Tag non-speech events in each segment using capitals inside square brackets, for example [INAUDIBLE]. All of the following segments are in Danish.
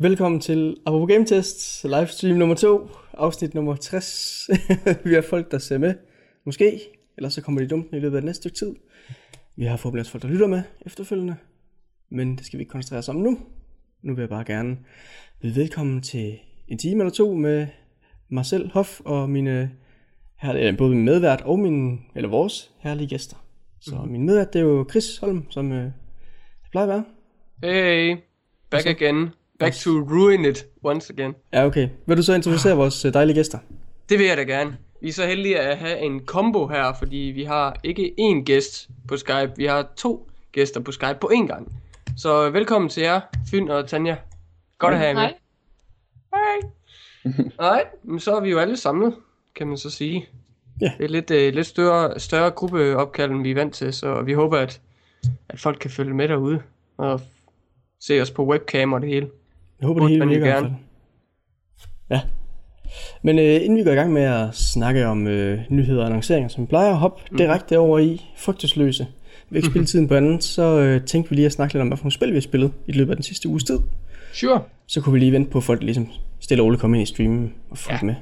Velkommen til Apropos Game Test, livestream nummer 2, afsnit nummer 60. [LAUGHS] vi har folk, der ser med, måske, eller så kommer de dumt i løbet af det næste stykke tid. Vi har forhåbentlig også folk, der lytter med efterfølgende, men det skal vi ikke koncentrere os om nu. Nu vil jeg bare gerne byde velkommen til en time eller to med mig selv, Hof, og mine her, både min medvært og min, eller vores herlige gæster. Så mm-hmm. min medvært, det er jo Chris Holm, som øh, det plejer at være. Hey, back again. Back to ruin it once again. Ja, okay. Vil du så introducere vores øh, dejlige gæster? Det vil jeg da gerne. Vi er så heldige at have en combo her, fordi vi har ikke én gæst på Skype, vi har to gæster på Skype på én gang. Så velkommen til jer, Fyn og Tanja. Godt at have jer med. Hej. Hej. [LAUGHS] Nej, men så er vi jo alle samlet, kan man så sige. Ja. Det er lidt, øh, lidt større, større gruppeopkald, end vi er vant til, så vi håber, at, at folk kan følge med derude og se os på webcam og det hele. Jeg håber, det hele virker i hvert gerne. fald. Ja. Men øh, inden vi går i gang med at snakke om øh, nyheder og annonceringer, som vi plejer at hoppe mm. direkte over i frygtesløse. Vi vil ikke spille [LAUGHS] tiden på anden, så øh, tænkte vi lige at snakke lidt om, hvad for nogle spil vi har spillet i løbet af den sidste uges tid. Sure. Så kunne vi lige vente på, at folk ligesom stille og roligt komme ind i streamen og få Ja. ja. med.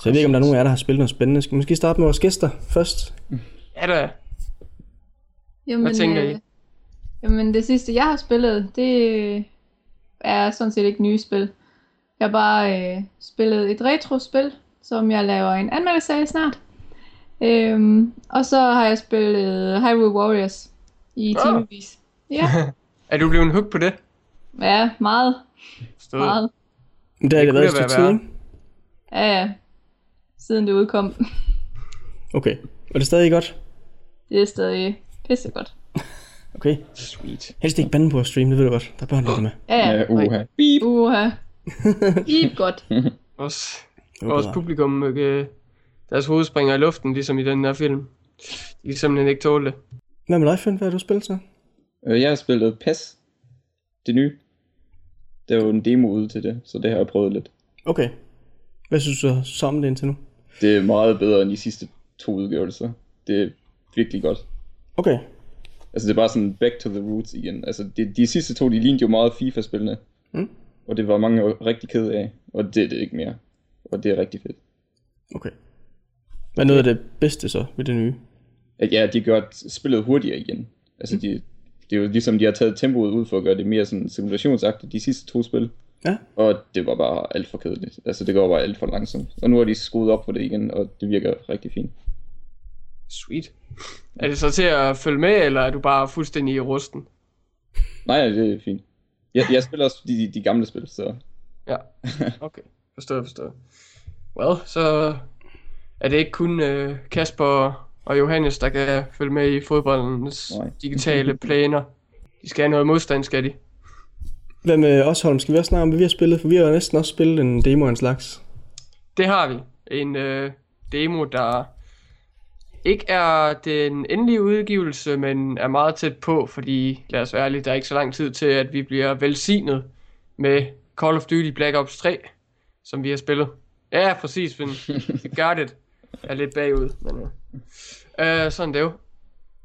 Så jeg ved ikke, om der er nogen af jer, der har spillet noget spændende. Skal vi måske starte med vores gæster først? Ja da. Jamen, Hvad tænker I? øh, Jamen, det sidste, jeg har spillet, det er sådan set ikke nye spil. Jeg har bare øh, spillet et retro-spil, som jeg laver en anmeldelse af snart. Øhm, og så har jeg spillet Hyrule Warriors i Ah. timevis. Ja, [LAUGHS] Er du blevet hooked på det? ja, meget, Forstået. meget. Men det har Det været et stykke tid, ikke? Ja, ja. Siden det udkom. Okay. Og det er stadig godt? Det er stadig pissegodt. Okay. Sweet. Helst ikke bande på at streame, det ved du godt. Der er børn, der er med. Ja, ja. Ja, uha. Beep. Uha. [LAUGHS] Ip godt. [LAUGHS] Også, bedre. publikum, øh, deres hoved springer i luften, ligesom i den her film. De kan simpelthen ikke tåle det. Hvad med dig, Finn? Hvad har du spillet så? Øh, Jeg har spillet PES. Det nye. Der er jo en demo ude til det, så det har jeg prøvet lidt. Okay. Hvad synes du så om det indtil nu? Det er meget bedre end de sidste to udgivelser. Det er virkelig godt. Okay. Altså det er bare sådan back to the roots igen. Altså de, de sidste to, de lignede jo meget FIFA-spillene. Mm. Og det var mange jo rigtig ked af. Og det er det ikke mere. Og det er rigtig fedt. Okay. Hvad er noget af det bedste så ved det nye? At ja, de gør spillet hurtigere igen. Altså de, det er jo ligesom, de har taget tempoet ud for at gøre det mere sådan simulationsagtigt, de sidste to spil. Ja. Og det var bare alt for kedeligt. Altså det går bare alt for langsomt. Og nu har de skruet op for det igen, og det virker rigtig fint. Sweet. Er det så til at følge med, eller er du bare fuldstændig i rusten? Nej, det er fint. Jeg, jeg spiller også de, de gamle spil, så Ja. Okay. Forstået, forstået. Well, så er det ikke kun øh, Kasper og Johannes, der kan følge med i fodboldens Nej. digitale planer. De skal have noget modstand, skal de. Hvad med os, Holm? Skal vi også snakke om, hvad vi har spillet? For vi har jo næsten også spillet en demo af en slags. Det har vi. En øh, demo, der ikke er den endelige udgivelse, men er meget tæt på, fordi lad os være ærlige, der er ikke så lang tid til, at vi bliver velsignet med Call of Duty Black Ops 3, som vi har spillet. Ja, præcis, men. [LAUGHS] Jeg er lidt bagud, men øh, sådan det jo.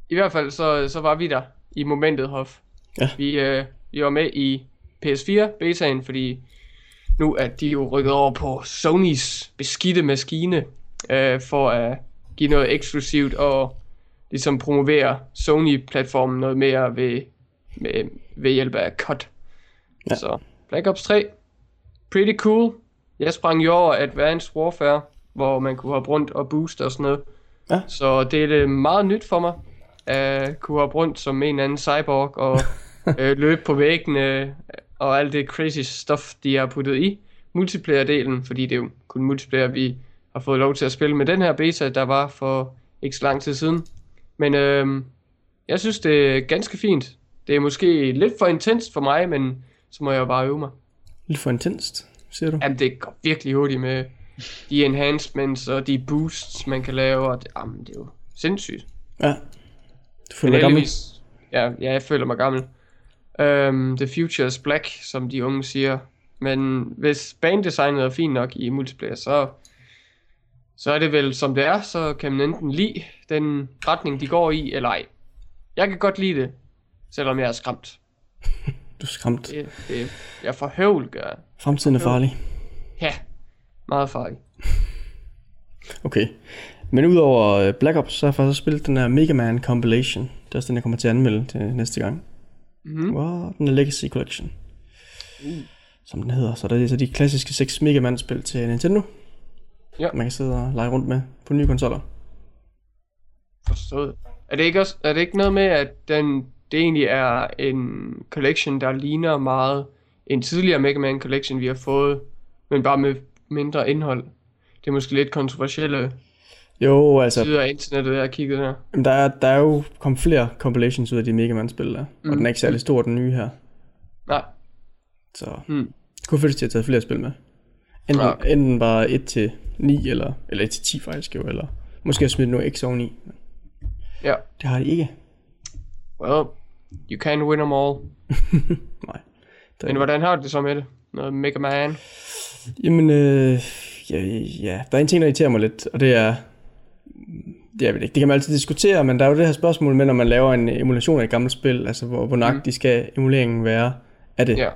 I hvert fald så, så var vi der i momentet, Hof. Ja. Vi, øh, vi var med i PS4 betaen, fordi nu er de jo rykket over på Sonys beskidte maskine, øh, for at give noget eksklusivt og ligesom promovere Sony-platformen noget mere ved, med, ved hjælp af cut. Ja. Så Black Ops 3, pretty cool. Jeg sprang jo over Advanced Warfare, hvor man kunne hoppe rundt og booste og sådan noget. Ja. Så det er det meget nyt for mig, at kunne hoppe rundt som en eller anden cyborg og [LAUGHS] øh, løbe på væggene og alt det crazy stuff, de har puttet i multiplayer-delen, fordi det er jo kun multiplayer, vi har fået lov til at spille med den her beta, der var for ikke så lang tid siden. Men øhm, jeg synes, det er ganske fint. Det er måske lidt for intenst for mig, men så må jeg jo bare øve mig. Lidt for intenst, siger du? Jamen, det går virkelig hurtigt med de enhancements og de boosts, man kan lave, og det, jamen, det er jo sindssygt. Ja. Du føler dig gammel? ja, ja, jeg føler mig gammel. Um, the future is black, som de unge siger. Men hvis banedesignet er fint nok i multiplayer, så, så er det vel som det er, så kan man enten lide den retning, de går i, eller ej. Jeg kan godt lide det, selvom jeg er skræmt. [LAUGHS] Du, skræmt. Det, det, jeg får høvl, gør jeg. Fremtiden er farlig. Ja, meget farlig. [LAUGHS] Okay. Men udover øh, Black Ops, så har jeg faktisk også spillet den her Mega Man Compilation. Det er også den, jeg kommer til at anmelde til næste gang. Mhm. Wow, den er Legacy Collection. Som den hedder. Så der er så de klassiske 6 Mega Man-spil til Nintendo. Ja. Man kan sidde og lege rundt med på nye konsoller. Forstået. Er det ikke, også, er det ikke noget med, at den, det egentlig er en collection, der ligner meget en tidligere Mega Man collection, vi har fået, men bare med mindre indhold? Det er måske lidt kontroversielle Jo, altså, sider af internettet, jeg har kigget. Jamen, der er, der er jo kommet flere compilations ud af de Mega Man-spil der. Mm. Og den er ikke særlig stor, den nye her. Nej, Så Mm. det kunne føles til at tage flere spil med. Enten, okay. enten bare 1 til 9, eller, eller 1 til 10 faktisk jo, eller måske at smide noget X oveni. ja. Det har de ikke. Well, you can't win them all. [LAUGHS] Nej. Men hvordan har du det så med det? Noget Mega Man? Jamen, øh, ja, ja, der er en ting, der irriterer mig lidt, og det er, det, jeg ved ikke, det kan man altid diskutere, men der er jo det her spørgsmål med, når man laver en emulation af et gammelt spil, altså hvor, hvor nøjagtig skal emuleringen være af det. Ja.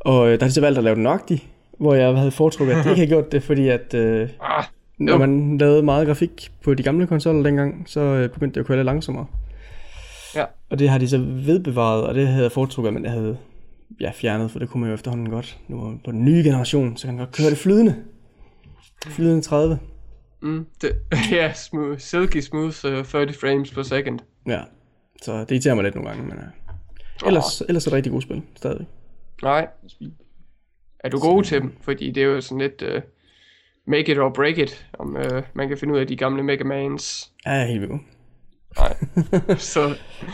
Og øh, der har de så valgt at lave den nøjagtig, hvor jeg havde foretrukket, at de ikke havde gjort det, fordi at øh, Ah, når Jo. man lavede meget grafik på de gamle konsoller dengang, så øh, begyndte det at køre lidt langsommere. Ja. Og det har de så vedbevaret, og det havde jeg foretrukket, men jeg havde ja, fjernet, for det kunne man jo efterhånden godt. Nu på den nye generation, så kan man godt køre det flydende. Flydende 30. mm, det, [LAUGHS] ja, smooth, silky smooth uh, 30 frames per second. Ja, så det irriterer mig lidt nogle gange, men uh, ellers, ellers er det rigtig gode spil, stadig. Nej. Er du god til dem? Fordi det er jo sådan lidt uh, make it or break it, om uh, man kan finde ud af de gamle Mega Mans. Ja, er helt vild. Nej. [LAUGHS] så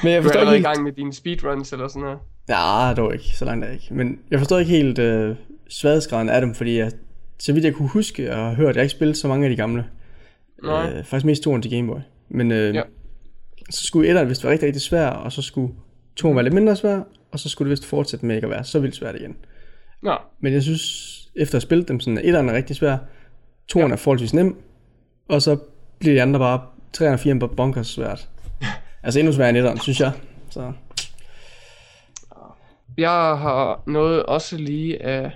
Men jeg du er forstår allerede i ikke helt... gang med dine speedruns eller sådan noget. Ja, dog ikke, så langt er ikke. Men jeg forstår ikke helt uh, sværhedsgraden af dem, fordi jeg, så vidt jeg kunne huske og høre, at jeg ikke spillede så mange af de gamle. Nej. Øh, faktisk mest toren til Gameboy. Men øh, Ja. ja. så skulle etteren vist være rigtig, rigtig svær, og så skulle toren være lidt mindre svær, og så skulle det vist fortsætte med ikke at være så vildt svært igen. Nå, Men jeg synes, efter at have spillet dem, sådan, at etteren er rigtig svær, toren ja. er forholdsvis nem, og så bliver de andre bare, 3 og 4 bare bonkers svært. [LAUGHS] altså endnu sværere end etteren, synes jeg. Så jeg har noget også lige at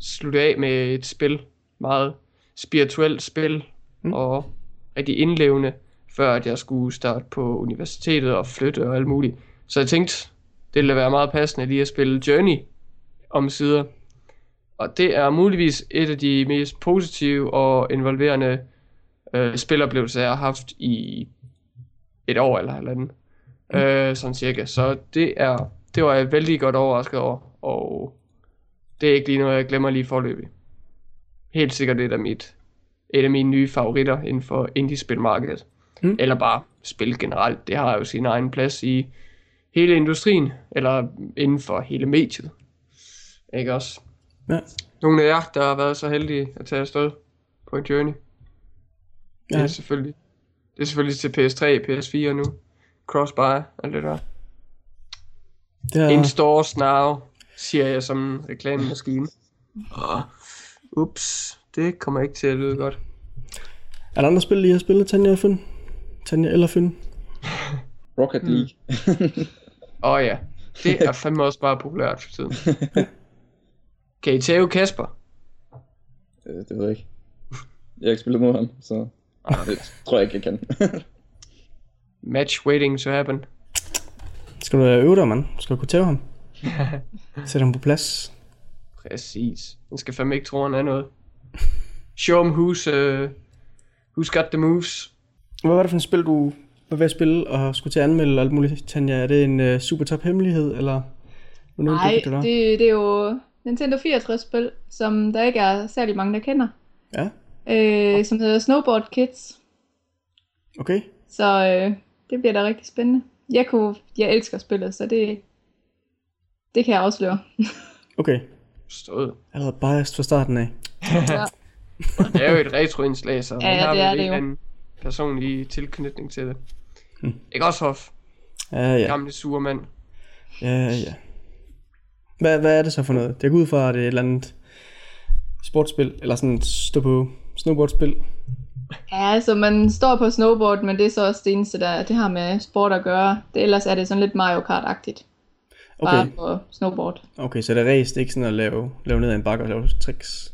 slutte af med et spil. Meget spirituelt spil. Mm. Og rigtig indlevende, før at jeg skulle starte på universitetet og flytte og alt muligt. Så jeg tænkte, det ville være meget passende lige at spille Journey om sider. Og det er muligvis et af de mest positive og involverende øh, spiloplevelser, jeg har haft i et år eller halvanden. Mm. Øh, sådan cirka. Så det er det var jeg vældig godt overrasket over, og det er ikke lige noget, jeg glemmer lige forløbig. Helt sikkert et af, mit, et af mine nye favoritter inden for indie-spilmarkedet. Mm. Eller bare spil generelt. Det har jo sin egen plads i hele industrien, eller inden for hele mediet. Ikke også? ja, Nogle af jer, der har været så heldige at tage afsted på en journey. Det Ja. er selvfølgelig, det er selvfølgelig til PS3, PS4 nu. Crossbar og det der. det er, In stores now, siger jeg som en reklamemaskine. Og, ups, det kommer ikke til at lyde godt. er der andre spil, I har spillet, Tanja og Finn? Tanja eller Finn? Rocket League. Åh oh, ja, det er fandme også bare populært for tiden. [LAUGHS] Kan I tæve Kasper? Øh, det ved jeg ikke. Jeg har ikke spillet mod ham, så det tror jeg ikke, jeg kan. [LAUGHS] Match waiting to happen. Skal du øve dig, mand? Skal du kunne tæve ham? [LAUGHS] Sæt ham på plads. Præcis. Han skal fandme ikke tro, han er noget. Show him who's, uh, who's got the moves. Hvad var det for et spil, du var ved at spille og skulle til at anmelde alt muligt, Tanja? Er det en uh, super top hemmelighed, eller? Nej, det det, det er jo Nintendo 64-spil, som der ikke er særlig mange, der kender. Ja, Øh, som hedder Snowboard Kids. okay. Så øh, det bliver da rigtig spændende. Jeg, kunne, jeg elsker spillet, så det, det kan jeg afsløre. [LAUGHS] Okay. Forstået. Jeg havde biased fra starten af. [LAUGHS] ja. Det er jo et retroindslag, så Ja, vi har det er det en jo. anden personlig tilknytning til det. Ikke også, Hoff? Ja, ja. Gamle sure mand. Ja, ja. Hvad, hvad er det så for noget? Det går ud fra, at det er et eller andet sportsspil, eller sådan stå på snowboardspil. ja, altså man står på snowboard, men det er så også det eneste, der det har med sport at gøre. Det, ellers er det sådan lidt Mario Kart-agtigt. Bare Okay, på snowboard. okay så det er race, det er ikke sådan at lave, lave ned ad en bakke og lave tricks.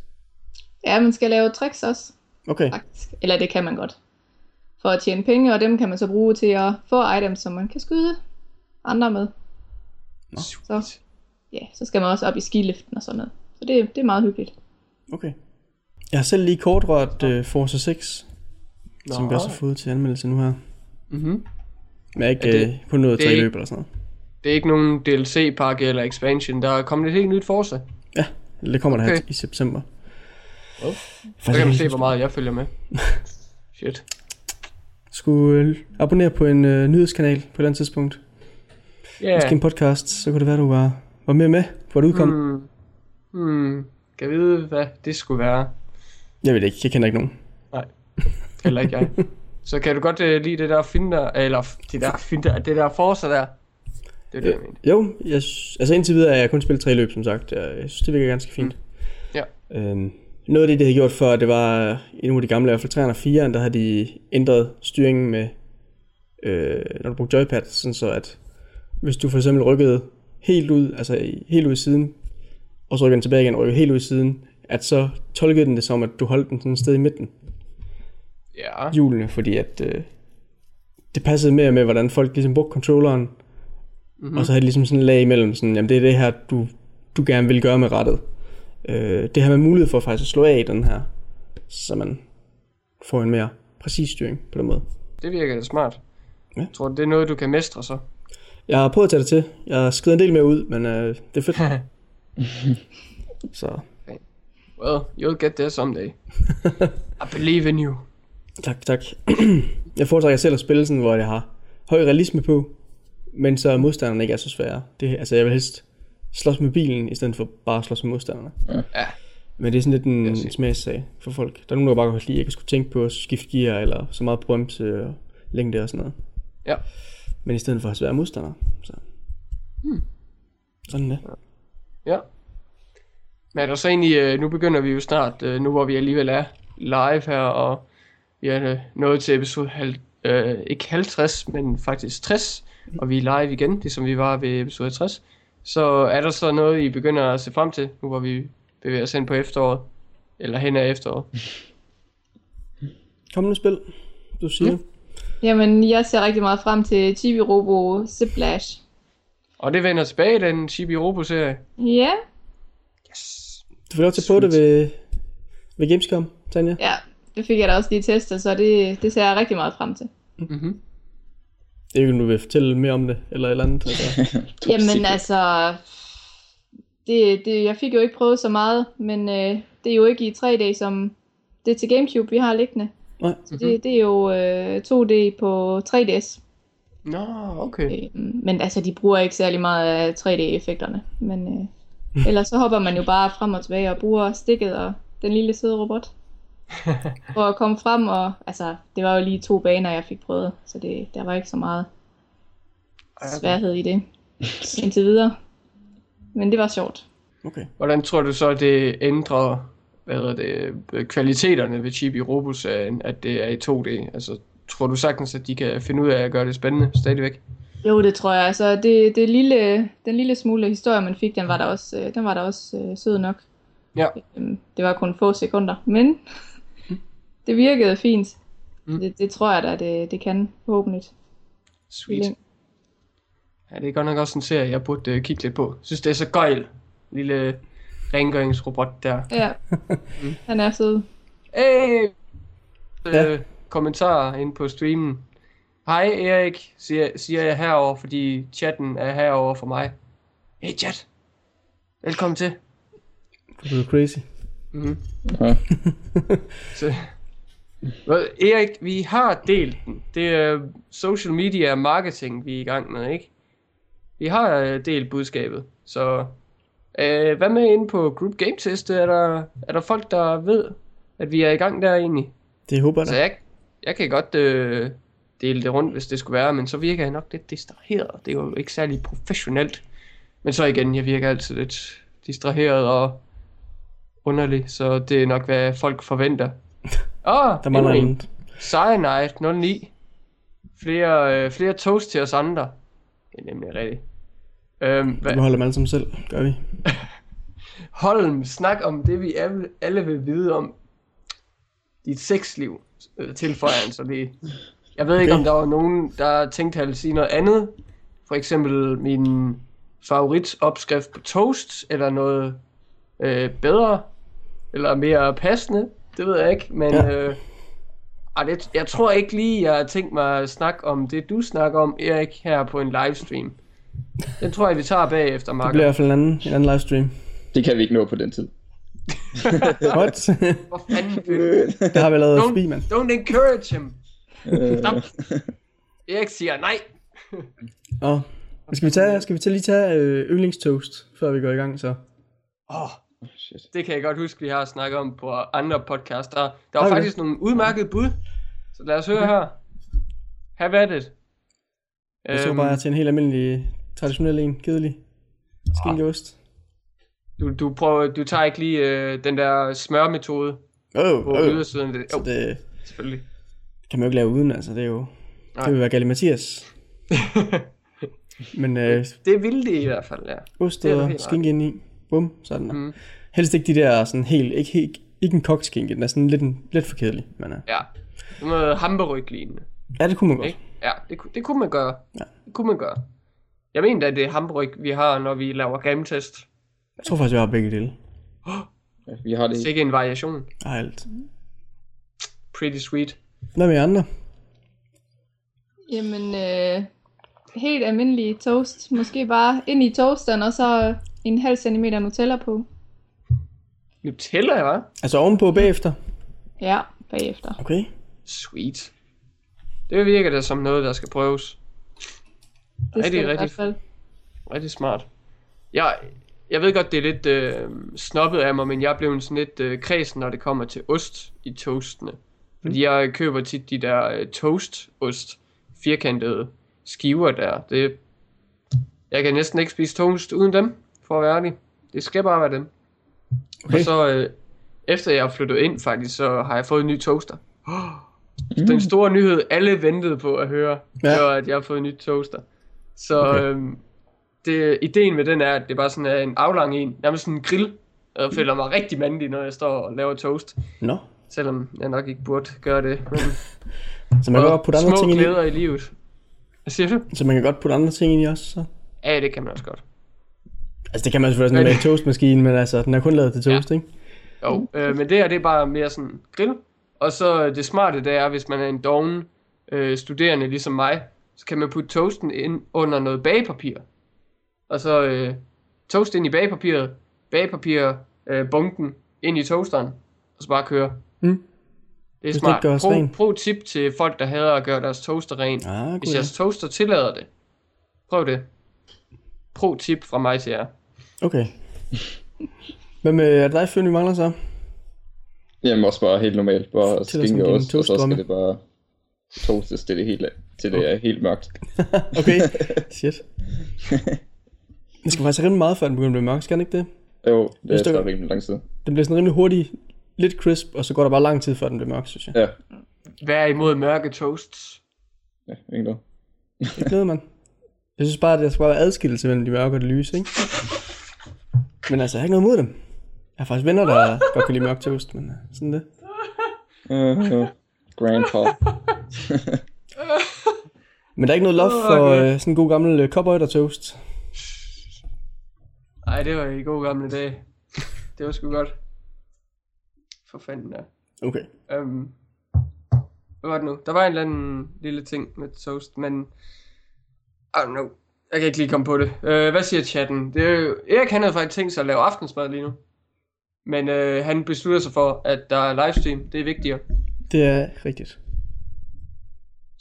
Ja, man skal lave tricks også, Okay, faktisk. Eller det kan man godt. For at tjene penge, og dem kan man så bruge til at få items, som man kan skyde andre med. Så, ja, så skal man også op i skiliften og sådan noget. Så det, det er meget hyggeligt. okay. Jeg har selv lige kort rørt uh, Forza 6, Nå. som vi også har fået til anmeldelse nu her. Mm-hmm. Men jeg ikke Er det- det, på noget tre løb eller sådan noget. Det er ikke nogen DLC-pakke eller expansion. Der er kommet et helt nyt Forza. Ja, det kommer der her Okay. i september. Oh. Så kan man ikke se, hvor meget jeg følger med. [LAUGHS] Shit. skulle øh, abonnere på en øh, nyhedskanal på et eller andet tidspunkt. Ja. Yeah. Måske en podcast, så kunne det være, du var, var med med, hvor det udkom. Mm. Hmm. Hmm. Kan jeg vide, hvad det skulle være? Jeg ved det ikke, jeg kender ikke nogen. Heller ikke jeg. [LAUGHS] Så kan du godt uh, lide det der finder, eller det der finder, det der Forza der? Det er det, jeg mente. Jo, jeg, altså indtil videre er jeg kun spillet tre løb, som sagt. Jeg, jeg synes, det virker ganske fint. Mm. Ja. Øhm, noget af det, det havde gjort før, det var i nogle af de gamle, i hvert fald 3'eren og 4'eren, der havde de ændret styringen med, øh, når du brugte joypad, sådan så at hvis du for eksempel rykkede helt ud, altså helt ud i siden, og så rykkede den tilbage igen og rykkede helt ud i siden, at så tolkede den det som, at du holdt den sådan et sted i midten, Ja. hjulene, fordi at øh, det passede mere med, hvordan folk ligesom brugte controlleren, mm-hmm. og så havde de ligesom sådan en lag imellem, sådan, jamen det er det her, du, du gerne vil gøre med rettet. Øh, det har man mulighed for faktisk at slå af i den her, så man får en mere præcis styring på den måde. Det virker da smart. Ja. Jeg tror, det er noget, du kan mestre så. Jeg har prøvet at tage det til. Jeg har skrevet en del mere ud, men øh, det er fedt. [LAUGHS] så Well, you'll get there someday. [LAUGHS] I believe in you. tak, tak. [CLEARS THROAT] jeg foretrækker selv at spille sådan, hvor jeg har høj realisme på, men så modstanderne ikke er så svære. Det, altså jeg vil helst slås med bilen, i stedet for bare at slås med modstanderne. Ja. Men det er sådan lidt en siger. smagssag for folk. Der er nogen, der bare godt lide, ikke at skulle tænke på at skifte gear, eller så meget bremse og længde og sådan noget. Ja. Men i stedet for at svære modstandere. Så. Hmm. Sådan det. Ja. Men er der så egentlig, øh, nu begynder vi jo snart, øh, nu hvor vi alligevel er live her, og vi er øh, nået til episode halv, øh, ikke 50, men faktisk 60, og vi er live igen, ligesom vi var ved episode 60. Så er der så noget, I begynder at se frem til, nu hvor vi bevæger os hen på efteråret, eller hen af efteråret? Kom nu spil, du siger. Jamen, jeg ser rigtig meget frem til Chibi Robo Ziplash. Og det vender tilbage i den Chibi Robo-serie. Ja, Yes. Du får lov til at prøve det ved, ved Gamescom, Tanja. ja, det fik jeg da også lige testet, så det, det ser jeg rigtig meget frem til. Mm-hmm. Det er jo du vil fortælle mere om det, eller et eller andet. Altså. [LAUGHS] [LAUGHS] Jamen altså, det, det, jeg fik jo ikke prøvet så meget, men øh, det er jo ikke i 3D som det til Gamecube, vi har liggende. Nej. Så det, det er jo øh, 2D på 3DS. Nå, okay. Øh, men altså, de bruger ikke særlig meget af 3D-effekterne. Men øh, [LAUGHS] ellers så hopper man jo bare frem og tilbage og bruger stikket og den lille søde robot. [LAUGHS] For at komme frem, og altså, det var jo lige to baner, jeg fik prøvet, så det, der var ikke så meget sværhed i det indtil videre. Men det var sjovt. Okay. Hvordan tror du så, det ændrer hvad hedder det, øh, kvaliteterne ved Chibi Robo-serien, at det er i 2D? Altså, tror du sagtens, at de kan finde ud af at gøre det spændende stadigvæk? Jo, det tror jeg. Altså, det, det lille, den lille smule historie, man fik, den var der også, øh, den var der også øh, sød nok. Ja. Øhm, Det var kun få sekunder, men [LAUGHS] det virkede fint. Mm. Det, det tror jeg da, det, det kan forhåbentlig. Sweet. Ja, det er godt nok også en serie, jeg burde uh, kigge lidt på. Synes, det er så gøjl. Lille rengøringsrobot der. Ja, [LAUGHS] han er sød. Hey! Ja. Øh, kommentarer ind på streamen. Hej Erik, siger, siger jeg herover, fordi chatten er herover for mig. Hey chat! Velkommen til. Du er crazy. Mm-hmm. Ja. [LAUGHS] Så, Hvad, Erik, vi har delt den. Det er social media marketing, vi er i gang med, ikke? Vi har øh, delt budskabet, så øh, hvad med inde på Group Game Test? Er der, er der folk, der ved, at vi er i gang der egentlig? Det håber jeg Så jeg, jeg kan godt øh, dele det rundt, hvis det skulle være, men så virker jeg nok lidt distraheret. Det er jo ikke særlig professionelt. Men så igen, jeg virker altid lidt distraheret og underlig, så det er nok, hvad folk forventer. [LAUGHS] Åh, Der mangler en. Cyanide 09. Flere, øh, flere toast til os andre. Det er nemlig rigtigt. Øhm, hvad, Vi holder dem alle sammen selv, gør vi. [LAUGHS] Holm, snak om det, vi alle, vil vide om dit sexliv, øh, tilføjer han så lige. Jeg ved ikke, Okay. om der var nogen, der tænkte, at sige noget andet. For eksempel min favoritopskrift på toast, eller noget øh, bedre, eller mere passende. Det ved jeg ikke, men Ja. øh, ej, det, jeg tror ikke lige, jeg har tænkt mig at snakke om det, du snakker om, Erik, her på en livestream. Den tror jeg, vi tager bagefter, Det Marker. bliver i hvert fald en anden, en anden livestream. Det kan vi ikke nå på den tid. [LAUGHS] What? Hvor fanden vil det har vi lavet Don't- forbi, mand. Don't encourage him. Øh, Stop. Erik siger nej. Nå. Men Skal vi, tage, skal vi tage lige tage øh, yndlingstoast, før vi går i gang så? Åh, oh, shit. det kan jeg godt huske, vi har snakket om på andre podcasts. Der, der var vi faktisk nogle udmærkede bud. Så lad os høre her. Have at it. Jeg så Øhm, bare til en helt almindelig, traditionel en, kedelig. Skinkeost. du, du, prøver, du tager ikke lige øh, den der smørmetode Åh, på oh, ydersiden. Det, jo, det selvfølgelig. kan man jo ikke lave uden, altså. Det er jo... Nej. Det vil være Galle Mathias. [LAUGHS] Men øh, det ville det i hvert fald, ja. ost Det og skinke ind i. Bum, sådan der. Mm. Helst ikke de der sådan helt, ikke, helt, ikke en kogt skinke, den er sådan lidt, lidt for kedelig. Men, øh, Ja. Det er noget hamburg lignende. ja, det kunne man godt. Ikke? Ja, det, det kunne man gøre. Ja. Det kunne man gøre. Jeg mener, at det er hamburg, vi har, når vi laver game-test. Jeg tror faktisk, vi har begge dele. Ja, vi har det Det er ikke en variation. Alt. Pretty sweet. Hvad med andre? Jamen, øh, helt almindelig toast. Måske bare ind i toasteren, og så en halv centimeter Nutella på. Nutella, hva'? Altså ovenpå bagefter? Ja, bagefter. Okay. Sweet. Det virker da som noget, der skal prøves. Det Rigtig, skal det i rigtig hvert fald. Rigtig smart. Jeg, jeg ved godt, det er lidt øh, snobbet af mig, men jeg er blevet sådan lidt øh, kredsen, når det kommer til ost i toastene. Fordi jeg køber tit de der øh, toast-ost, firkantede skiver der. Det, jeg kan næsten ikke spise toast uden dem, for at være ærlig. Det skal bare være dem. Okay. Og så, øh, efter jeg er flyttet ind faktisk, så har jeg fået en ny toaster. [GASPS] Mm. Den store nyhed, alle ventede på at høre, Ja. ja. det var, at jeg har fået en ny toaster. Så Okay. øhm, det, ideen med den er, at det bare sådan er en aflang en, nærmest sådan en grill. Jeg føler mig rigtig mandig, når jeg står og laver toast. Nå. Selvom jeg nok ikke burde gøre det. Men [LAUGHS] Så man kan godt putte andre ting ind i. i livet. Hvad siger du? Så man kan godt putte andre ting ind i også, så. Ja, det kan man også godt. Altså det kan man selvfølgelig sådan med en toastmaskine, men altså den er kun lavet til toast, ikke? Jo, øh, men det her det er bare mere sådan grill. Og så øh, det smarte det er, hvis man er en doven øh, studerende ligesom mig, så kan man putte toasten ind under noget bagepapir. Og så øh, toast ind i bagepapiret, bagepapir øh, bunken ind i toasteren, og så bare køre. Mm. Det er Hvis det smart. Pro, ren. pro tip til folk, der hader at gøre deres toaster ren. Ah, Hvis jeres toaster tillader det, prøv det. Pro tip fra mig til jer. Okay. Hvad med, er det dig, Føn, vi mangler så? Jamen også bare helt normalt. Bare skinke sådan og så skal det bare toastes til det, hele, til det er helt mørkt. [LAUGHS] Okay, [LAUGHS] shit. Det skal faktisk rimelig meget, før den begynder at blive mørk, skal den ikke det? Jo, det er så rimelig lang tid. Den bliver sådan rimelig hurtig, lidt crisp, og så går der bare lang tid, før den bliver mørk, synes jeg. Ja, Vær imod mørke toasts. ja ikke noget. Ikke noget, mand. Jeg synes bare, at der skal være adskillelse mellem de mørke og de lyse, ikke? Men altså, jeg har ikke noget mod dem. Jeg har faktisk venner, der godt kan lide mørk toast, men uh, sådan det. Uh, [LAUGHS] uh, grandpa. [LAUGHS] Men der er ikke noget love for okay. uh, sådan en god gammel uh, cowboy toast. Ej, det var i gode gamle dage. Det var sgu godt. For fanden der. Okay. Um, hvad var det nu? Der var en eller anden lille ting med toast, men... I don't know. Jeg kan ikke lige komme på det. Uh, hvad siger chatten? Det er jo... Erik han havde faktisk tænkt sig at lave aftensmad lige nu. Men uh, han beslutter sig for, at der er livestream. Det er vigtigere. Det er rigtigt.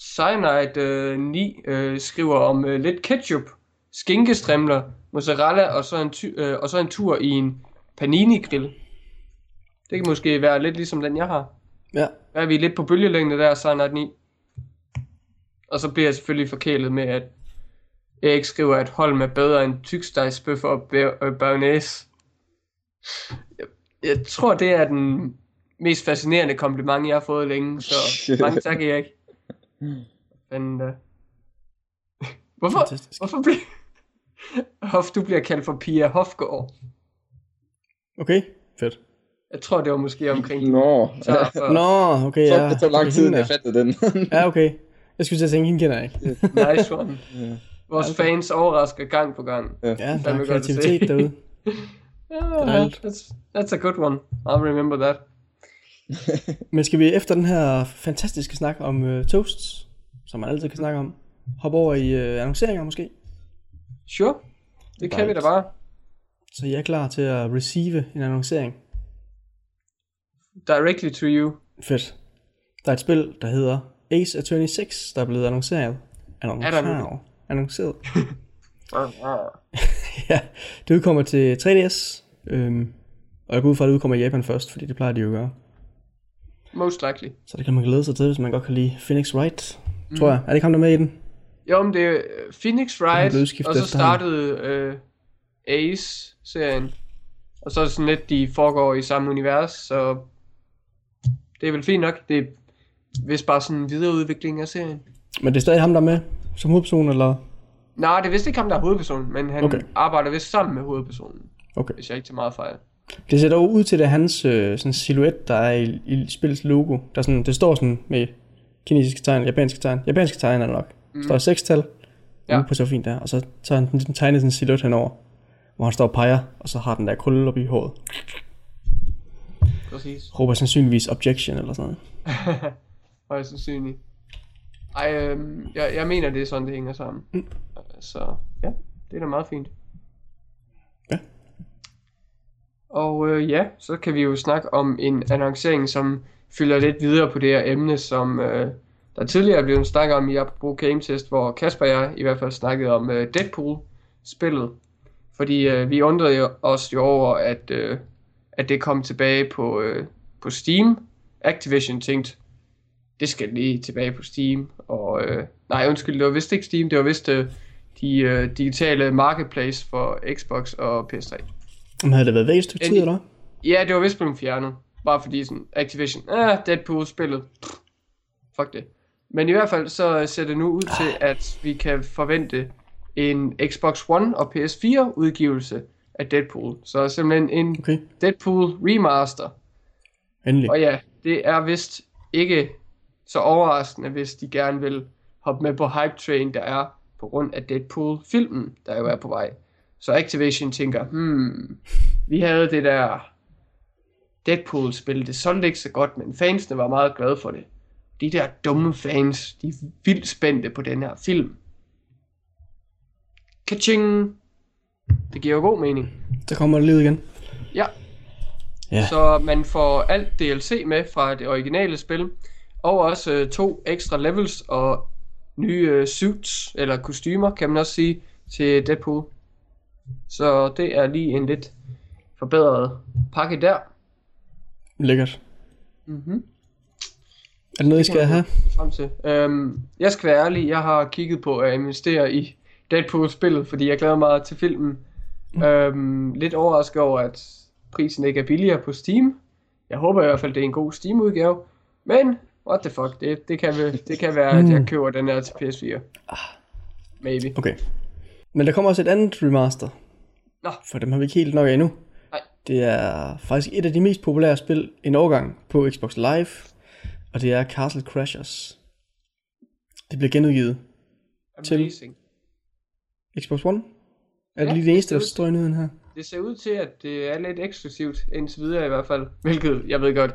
Cyanide uh, 9 uh, skriver om uh, lidt ketchup, skinkestrimler, mozzarella og så, en ty- uh, og så en tur i en panini-grill. Det kan måske være lidt ligesom den, jeg har. Ja. Der er vi lidt på bølgelængde der, Cyanide 9. Og så bliver jeg selvfølgelig forkælet med, at Erik skriver, at Holm er bedre end tykstegsbøffer og øh, bayonnaise. Jeg, jeg tror, det er den mest fascinerende kompliment, jeg har fået længe, så [LAUGHS] mange tak, Erik. Men, uh... [LAUGHS] hvorfor, Fantastisk. hvorfor, bliver, Hoff, du bliver kaldt for Pia Hofgaard. Okay, fedt. Jeg tror, det var måske omkring Nå, så, så, Nå, okay, så ja. det tog lang Okay, tid, at jeg der. fattede den. Ja, okay. Jeg skulle til at tænke, hende kender jeg ikke. [LAUGHS] Nice one. Vores fans overrasker gang på gang. Ja, der Fandme er kreativitet derude. [LAUGHS] Yeah, that's, that's a good one. I'll remember that. [LAUGHS] Men skal vi efter den her fantastiske snak om uh, toasts, som man altid kan snakke om, hoppe over i uh, annonceringer måske? Sure. Det kan vi da bare. Så jeg er klar til at receive en annoncering. Directly to you. Fedt. Der er et spil, der hedder Ace Attorney 6, der er blevet annonceret. Er der Annonceret. Annonceret. [LAUGHS] Ja, det udkommer til 3DS. Øhm, og jeg går ud fra, at det udkommer i Japan først, fordi det plejer de jo at gøre. Most likely. Så det kan man glæde sig til, hvis man godt kan lide Phoenix Wright, mm. tror jeg. Er det ikke ham, der er med i den? Jo, men det er øh, Phoenix Wright, og så startede øh, Ace-serien. Og så er det sådan lidt, de foregår i samme univers, så det er vel fint nok. Det er vist bare sådan en videreudvikling af serien. Men det er stadig ham, der er med som hovedperson, eller? Nej, det er vist ikke ham, der er hovedpersonen, men han okay. arbejder vist sammen med hovedpersonen, Okay. hvis jeg ikke tager meget fejl. Det ser dog ud til, at det er hans øh, sådan silhuet, der er i, i spillets logo. Der er sådan, det står sådan med kinesiske tegn, japanske tegn. Japanske tegn er det nok. Mm. står seks tal. Ja. På så fint der. Og så tager han den tegnet sådan en silhuet henover. Hvor han står og peger, og så har den der krølle op i håret. Præcis. Råber sandsynligvis objection eller sådan noget. [LAUGHS] Højst sandsynligt. Ej, øhm, jeg, jeg mener, det er sådan, det hænger sammen. Mm. Så ja, det er da meget fint. Ja. Og øh, ja, så kan vi jo snakke om en annoncering, som fylder lidt videre på det her emne, som øh, der tidligere er blevet snakket om i Apropos Game Test, hvor Kasper og jeg i hvert fald snakkede om øh, Deadpool-spillet. Fordi øh, vi undrede jo os jo over, at, øh, at det kom tilbage på, øh, på Steam. Activision tænkte, det skal lige tilbage på Steam. Og øh, nej, undskyld, det var vist ikke Steam, det var vist øh, de øh, digitale marketplace for Xbox og PS3. Men havde det været væk et stykke tid, eller? Ja, det var vist blevet fjernet. Bare fordi sådan, Activision, ah, Deadpool-spillet. Fuck det. Men i hvert fald så ser det nu ud til, at vi kan forvente en Xbox One og PS4 udgivelse af Deadpool. Så simpelthen en Okay, Deadpool remaster. endelig. Og ja, det er vist ikke så overraskende, hvis de gerne vil hoppe med på hype train, der er på grund af Deadpool-filmen, der jo er på vej. Så Activision tænker, hmm, vi havde det der Deadpool-spil, det solgte ikke så godt, men fansene var meget glade for det. De der dumme fans, de er vildt spændte på den her film. Kaching! Det giver jo god mening. Så kommer det lige ud igen. Ja. Ja. Så man får alt DLC med fra det originale spil, og også øh, to ekstra levels og nye øh, suits, eller kostymer, kan man også sige, til Deadpool. Så det er lige en lidt forbedret pakke der. Lækkert. Mhm. Er det noget, I skal have? Frem til. Øhm, jeg skal være ærlig, jeg har kigget på at investere i Deadpool-spillet, fordi jeg glæder mig til filmen. Mm. Øhm, lidt overrasket over, at prisen ikke er billigere på Steam. Jeg håber i hvert fald, det er en god Steam-udgave. Men, what the fuck, det, det, kan, det kan være, at jeg køber den her til PS4. Maybe. Okay. Men der kommer også et andet remaster. Nå. For dem har vi ikke helt nok af endnu. Nej. Det er faktisk et af de mest populære spil en årgang på Xbox Live. Og det er Castle Crashers. Det bliver genudgivet. Til- Amazing. Xbox One? Er det Ja, lige det eneste, der det- står i nyheden her? Det ser ud til, at det er lidt eksklusivt, indtil videre i hvert fald. Hvilket, jeg ved godt,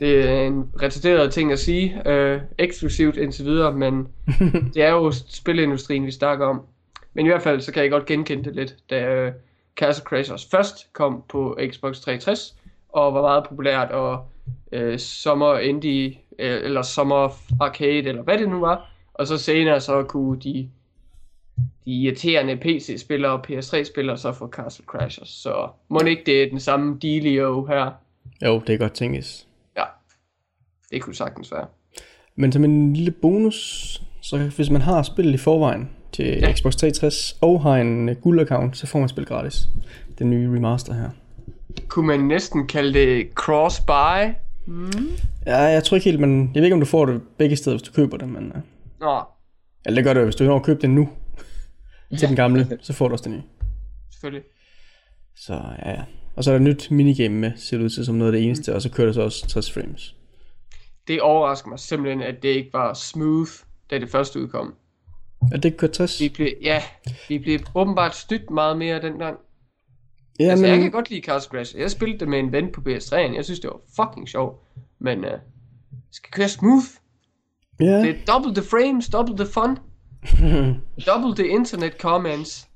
det er en retarderet ting at sige. Øh, eksklusivt indtil videre, men [LAUGHS] det er jo spilindustrien, vi snakker om. Men i hvert fald, så kan jeg godt genkende det lidt, da øh, Castle Crashers først kom på Xbox 360, og var meget populært, og øh, Summer Indie, øh, eller Summer Arcade, eller hvad det nu var. Og så senere så kunne de de irriterende PC-spillere og PS3-spillere så får Castle Crashers. Så må ikke det er den samme dealio her? Jo, det er godt tænkes. Ja, det kunne sagtens være. Men som en lille bonus, så hvis man har spillet i forvejen til Ja. ja. Xbox 360 og har en uh, guld-account, så får man spil gratis. Den nye remaster her. Kunne man næsten kalde det cross-buy? Ja, jeg tror ikke helt, men jeg ved ikke, om du får det begge steder, hvis du køber det, men... Uh, Nå, eller det gør det jo, hvis du når at købe det nu. [LAUGHS] til den gamle, så får du også den nye. Selvfølgelig. Så ja, ja. Og så er der et nyt minigame med, ser det ud til som noget af det eneste, og så kører det så også 60 frames. Det overrasker mig simpelthen, at det ikke var smooth, da det første udkom. Er det ikke kørt 60? Vi blev, ja, vi blev åbenbart snydt meget mere dengang. Ja, altså, jeg kan men, godt lide Castle Crash. Jeg spillede det med en ven på PS3'en. Jeg synes, det var fucking sjovt. Men uh, skal køre smooth. ja. Det er double the frames, double the fun. [LAUGHS] double the internet comments.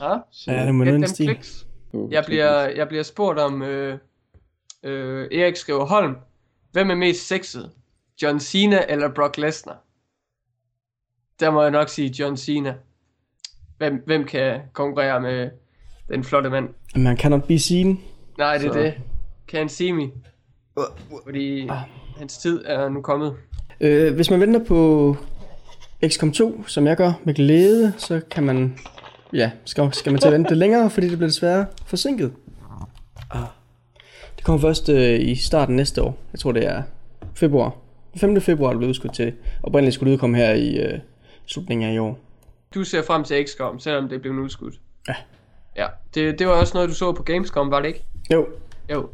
Ja? ja, det må Get noget them en stil. Jeg bliver, jeg bliver spurgt om, øh, øh, Erik skriver, Holm, hvem er mest sexet? John Cena eller Brock Lesnar? Der må jeg nok sige John Cena. Hvem, hvem kan konkurrere med den flotte mand? Man kan not be seen. Nej, det er Så- det. Can't see me. Fordi hans tid er nu kommet. Øh, hvis man venter på XCOM 2, som jeg gør med glæde, så kan man, ja, skal, skal man til at vente lidt længere, fordi det bliver desværre forsinket. Det kommer først øh, i starten næste år. Jeg tror, det er februar. 5. februar er det blevet udskudt til. Oprindeligt skulle det udkomme her i øh, slutningen af i år. Du ser frem til XCOM, selvom det blev udskudt. Ja. Ja, det, det var også noget, du så på Gamescom, var det ikke? Jo, Jo.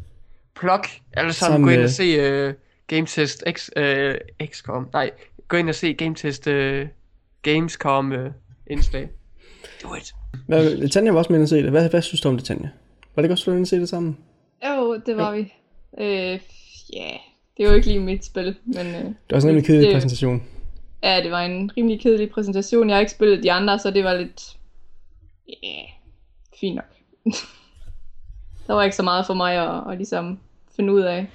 Plug. Alle sammen gå ind og se uh, Game Test X, uh, XCOM. Nej, gå ind og se Game Test uh, Gamescom uh, indslag. Do it. hvad, Tanja var også med at se det. Hvad, hvad synes du om det, Tanja? Var det ikke også, at se det sammen? Jo, det var vi. Øh, ja, det var ikke lige mit spil, men øh, Det var sådan en kedelig Det- præsentation. Ja, det var en rimelig kedelig præsentation. Jeg har ikke spillet de andre, så det var lidt, ja, yeah, fint nok. [LAUGHS] der var ikke så meget for mig at, at ligesom finde ud af.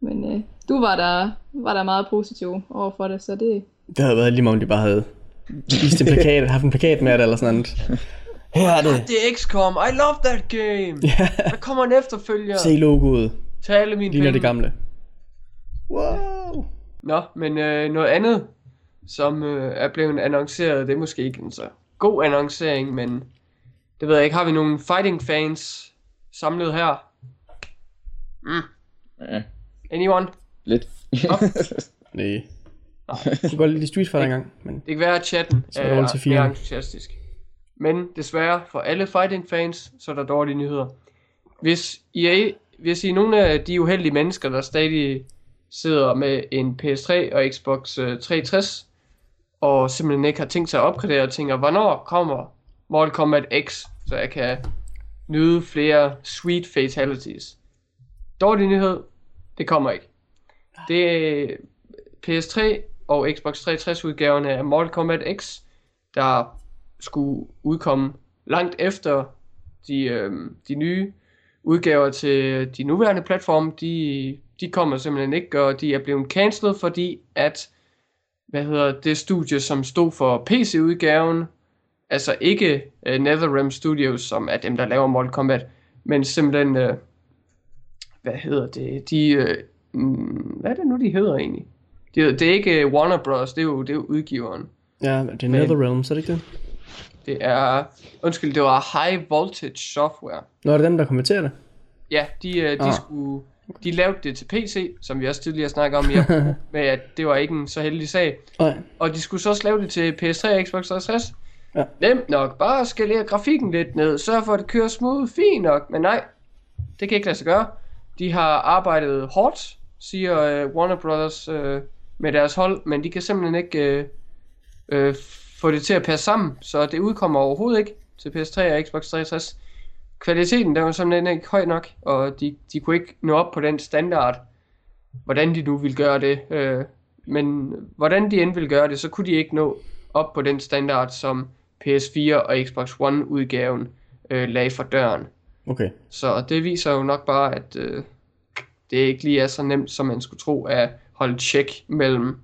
Men øh, du var der, var der meget positiv over for det, så det, Det havde været lige om de bare havde vist en [LAUGHS] plakat, haft en plakat med det eller sådan noget. Her er det. Det er XCOM. I love that game. Ja, Der kommer en efterfølger se logoet. til alle mine Ligner penge. det gamle. Wow. Nå, men øh, noget andet, som øh, er blevet annonceret, det er måske ikke en så god annoncering, men det ved jeg ikke. Har vi nogle fighting fans samlet her? Ja, Anyone? lidt. [LAUGHS] Nej. Jeg kunne godt lide Street Fighter engang, men Det kan være, at chatten Så er er mere entusiastisk. Men desværre for alle fighting fans, så er der dårlige nyheder. Hvis I er, hvis I er nogle af de uheldige mennesker, der stadig sidder med en PS3 og Xbox øh, 360, og simpelthen ikke har tænkt sig at opgradere, og tænker, hvornår kommer Mortal Kombat X, så jeg kan nyde flere sweet fatalities. Dårlig nyhed, det kommer ikke. Det er PS3 og Xbox 360 udgaverne af Mortal Kombat X, der skulle udkomme langt efter de, øh, de nye udgaver til de nuværende platforme, de, de kommer simpelthen ikke, og de er blevet cancelled, fordi at, hvad hedder det studie, som stod for PC-udgaven, altså ikke uh, NetherRealm Studios, som er dem, der laver Mortal Kombat, men simpelthen, uh, hvad hedder det, de, uh, hvad er det nu, de hedder egentlig? De, det er ikke Warner Bros., det er jo, det er jo udgiveren. ja, det er Netherrealm, så er det ikke det? Det er, undskyld, det var High Voltage Software. Nå, er det dem, der kommenterer det? Ja, de, de Ah. skulle, de lavede det til PC, som vi også tidligere snakkede om, ja, [LAUGHS] med at det var ikke en så heldig sag. Nej. Og de skulle så også lave det til PS3 og Xbox 360. Ja. Nemt nok, bare skalere grafikken lidt ned, sørg for at det kører smooth, fint nok, men nej, det kan ikke lade sig gøre. De har arbejdet hårdt, siger øh, Warner Brothers øh, med deres hold, men de kan simpelthen ikke øh, øh, få det til at passe sammen, så det udkommer overhovedet ikke til PS3 og Xbox 360. Kvaliteten der var simpelthen ikke høj nok, og de, de kunne ikke nå op på den standard, hvordan de nu ville gøre det. Øh, men hvordan de end ville gøre det, så kunne de ikke nå op på den standard, som PS4 og Xbox One udgaven øh, lagde for døren. Okay. Så det viser jo nok bare, at øh, det ikke lige er så nemt, som man skulle tro, at holde tjek mellem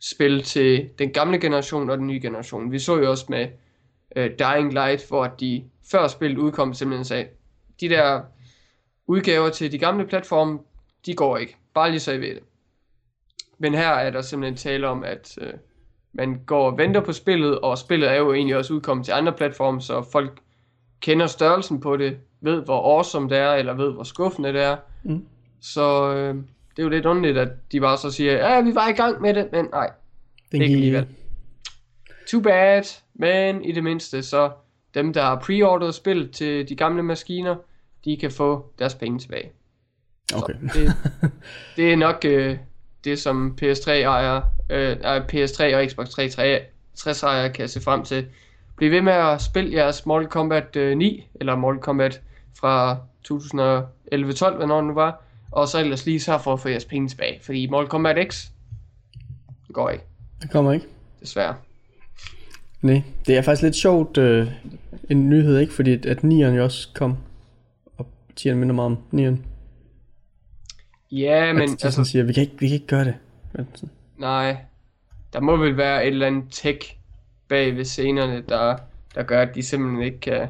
spil til den gamle generation og den nye generation. Vi så jo også med øh, Dying Light, hvor de før spillet udkom simpelthen sagde, de der udgaver til de gamle platforme, de går ikke. Bare lige så I ved det. Men her er der simpelthen tale om, at øh, man går og venter på spillet, og spillet er jo egentlig også udkommet til andre platforme, så folk kender størrelsen på det, ved hvor awesome det er, eller ved hvor skuffende det er. Mm. Så øh, det er jo lidt underligt, at de bare så siger, ja, vi var i gang med det, men nej, Den ikke gik, alligevel. too bad, men i det mindste så dem, der har preordret spil til de gamle maskiner, de kan få deres penge tilbage. Okay. Så det, det er nok øh, det, som PS3 ejer, øh, PS3 og Xbox 360 ejer kan se frem til. Bliv ved med at spille jeres Mortal Kombat øh, 9, eller Mortal Kombat fra 2011-12, hvornår det nu var, og så ellers lige så for at få jeres penge tilbage, fordi Mortal Kombat X, det går ikke, Det kommer ikke. desværre. Nej, det er faktisk lidt sjovt, øh, en nyhed, ikke? Fordi at, at 9'eren jo også kom, og 10'eren minder meget om 9'eren. Ja, Men, at de altså, siger, vi kan, ikke, vi kan ikke gøre det. Men, sådan, nej, der må vel være et eller andet tech bag ved scenerne, der, der gør, at de simpelthen ikke kan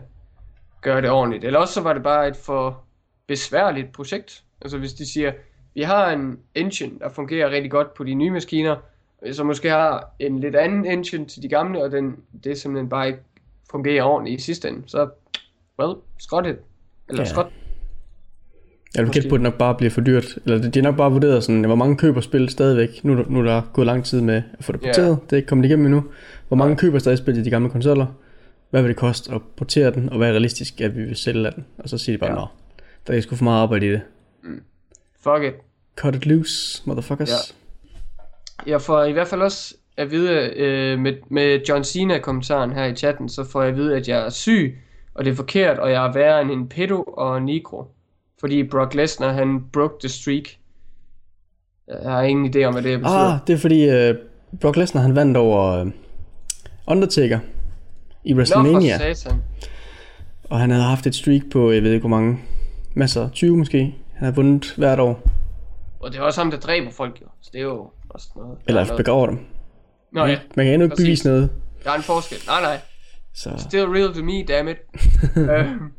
gøre det ordentligt. Eller også så var det bare et for besværligt projekt. Altså hvis de siger, vi har en engine, der fungerer rigtig godt på de nye maskiner, så måske har en lidt anden engine til de gamle, og den, det simpelthen bare ikke fungerer ordentligt i sidste ende. Så, well, skrot det. Eller Ja. skrot. jeg vil gætte på, at det nok bare bliver for dyrt. Eller det- de har nok bare vurderet sådan, hvor mange køber spil stadigvæk. Nu, er nu er der gået lang tid med at få det porteret. Det er ikke kommet igennem endnu. Hvor mange køber stadig spil til de gamle konsoller? Hvad vil det koste at portere den? Og hvad er realistisk, at vi vil sælge af den? Og så siger de bare, Ja. nå, der er sgu for meget arbejde i det. Fuck it. Cut it loose, motherfuckers. Ja. Jeg får i hvert fald også at vide øh, med, med John Cena-kommentaren her i chatten, så får jeg at vide, at jeg er syg, og det er forkert, og jeg er værre end en pedo og en negro. Fordi Brock Lesnar, han broke the streak. Jeg har ingen idé om, hvad det betyder. Ah, det er fordi uh, Brock Lesnar han vandt over uh, Undertaker i Nå WrestleMania. for satan. og han havde haft et streak på, jeg ved ikke hvor mange, masser, 20 måske. Han har vundet hvert år, Og det er også ham, der dræber folk jo. Så det er jo også noget. eller er noget. begraver dem. Nå ja, Man kan endnu ikke Præcis. bevise noget. der er en forskel. Nej, nej. Så Still real to me, damn it. [LAUGHS] um,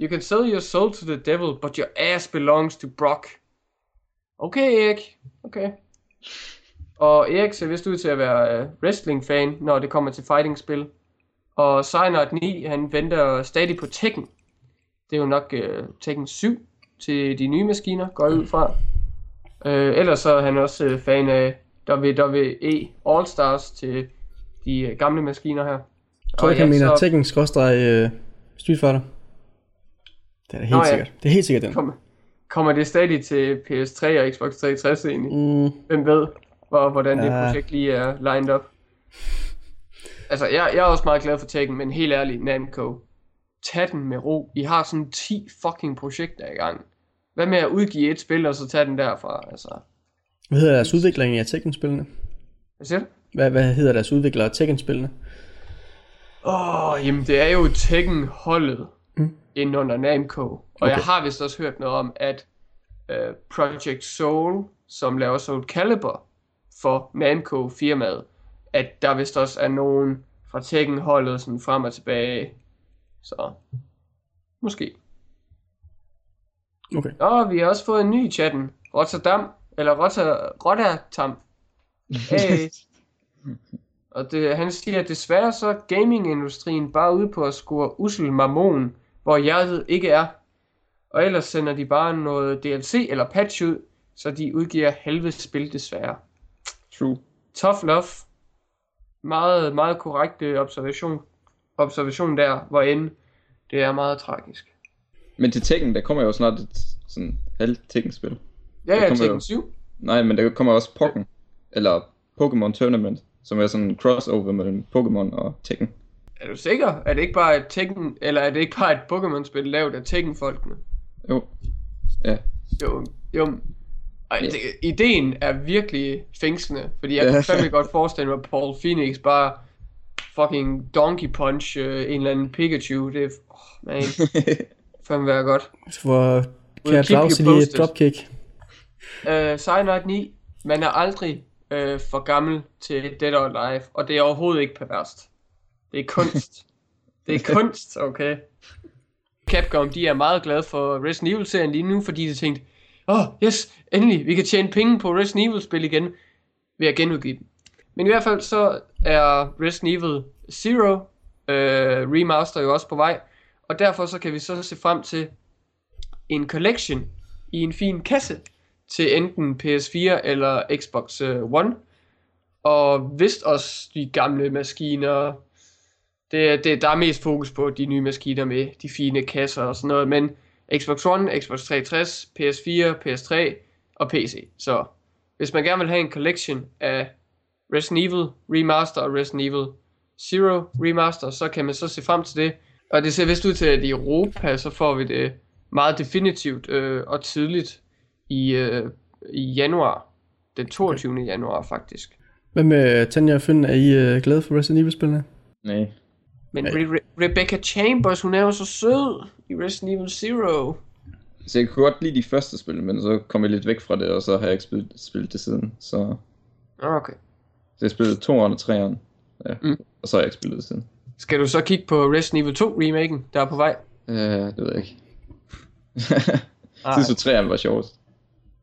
you can sell your soul to the devil, but your ass belongs to Brock. Okay, Erik. Okay. Og Erik ser vist ud til at være uh, wrestling-fan, når det kommer til fighting-spil. Og Cyanide 9, han venter stadig på Tekken. Det er jo nok uh, Tekken 7 til de nye maskiner, går ud fra. Uh, ellers så er han også uh, fan af WWE All-Stars til de uh, gamle maskiner her. jeg tror ikke, han ja, mener så- Tekken skråstreg uh, Street Fighter. Det er da helt Nå ja. sikkert. Det er helt sikkert den. Kommer, kommer det stadig til PS3 og Xbox 360 egentlig? Mm, Hvem ved, hvor, hvordan det Ja. projekt lige er lined up? Altså, jeg, jeg er også meget glad for Tekken, men helt ærligt, Namco, tag den med ro. I har sådan 10 fucking projekter i gang. Hvad med at udgive et spil, og så tage den derfra? Altså, hvad hedder deres udvikler egentlig af Tekken-spillene? hvad siger du? Hvad, hvad hedder deres udvikler af Tekken-spillene? Åh, oh, jamen det er jo Tekken-holdet Mm. inden under Namco. Og okay. jeg har vist også hørt noget om, at uh, Project Soul, som laver Soul Calibur for Namco-firmaet, at der vist også er nogen fra Tekken-holdet sådan frem og tilbage. Så, måske. Okay. Nå, vi har også fået en ny i chatten. Rotterdam, eller Rotter, Rotterdam. Hey. [LAUGHS] Og det, han siger, at desværre så er gamingindustrien bare ude på at score usel mammon, hvor hjertet ikke er. Og ellers sender de bare noget DLC eller patch ud, så de udgiver halve spil desværre. True. Tough love. Meget, meget korrekt observation, observation der, hvor end det er meget tragisk. Men til Tekken, der kommer jo snart et sådan halvt Tekken-spil. Ja, ja, Tekken jo- 7. Nej, men der kommer også Pokken, eller Pokémon Tournament, som er sådan en crossover mellem Pokémon og Tekken. Er du sikker? Er det ikke bare et Tekken, eller er det ikke bare et Pokémon-spil lavet af Tekken-folkene? Jo. Ja. Jo, jo. Ej, Ja. ideen er virkelig fængslende, fordi jeg Ja. kan fandme godt forestille mig, at Paul Phoenix bare fucking donkey punch øh, en eller anden Pikachu. Det er, oh, man, [LAUGHS] fandme være godt. Så får you Drausi lige et dropkick. Uh, Cyanide 9, man er aldrig øh, for gammel til Dead or Alive, og det er overhovedet ikke perverst. Det er kunst. [LAUGHS] det er kunst, okay? Capcom, de er meget glade for Resident Evil-serien lige nu, fordi de tænkte, åh, oh, yes, endelig, vi kan tjene penge på Resident Evil-spil igen, ved at genudgive dem. Men i hvert fald så er Resident Evil Zero øh, remaster jo også på vej, og derfor så kan vi så se frem til en collection i en fin kasse til enten PS4 eller Xbox øh, One. og vist også de gamle maskiner. Det, det, der er mest fokus på de nye maskiner med de fine kasser og sådan noget, men Xbox One, Xbox 360, PS4, PS3 og PC. Så hvis man gerne vil have en collection af Resident Evil Remaster og Resident Evil Zero Remaster, så kan man så se frem til det. Og det ser vist ud til, at i Europa, så får vi det meget definitivt øh, og tidligt i, øh, i januar. Den 22. Okay. januar faktisk. Hvad med Tanja og Finn? Er I øh, glade for Resident Evil-spillene? Nej. Men. Re- Re- Rebecca Chambers, hun er jo så sød i Resident Evil Zero. Så jeg kunne godt lide de første spil, men så kom jeg lidt væk fra det, og så har jeg ikke spillet, spillet det siden. Så, Okay. så jeg spillede 2'eren og 3'eren. Ja. Mm. Og så har jeg ikke spillet det siden. Skal du så kigge på Resident Evil 2 remaken, der er på vej? Øh, det ved jeg ikke. Jeg at 3'eren var sjovest.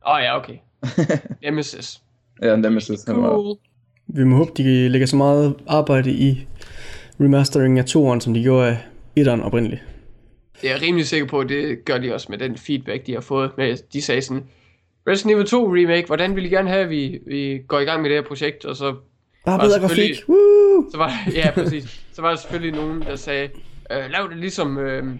Åh oh, ja, okay. [LAUGHS] Nemesis. Ja, Nemesis, han var... Cool. Vi må håbe, de lægger så meget arbejde i remastering af toeren, som de gjorde af etteren oprindeligt. Det er jeg rimelig sikker på, at det gør de også med den feedback, de har fået. Med, de sagde sådan, Resident Evil 2 remake, hvordan vil I gerne have, at vi, vi går i gang med det her projekt? Og så Bare bedre grafik. Woo! Så var ja, præcis. Så var der selvfølgelig nogen, der sagde, øh, lav det ligesom, øh,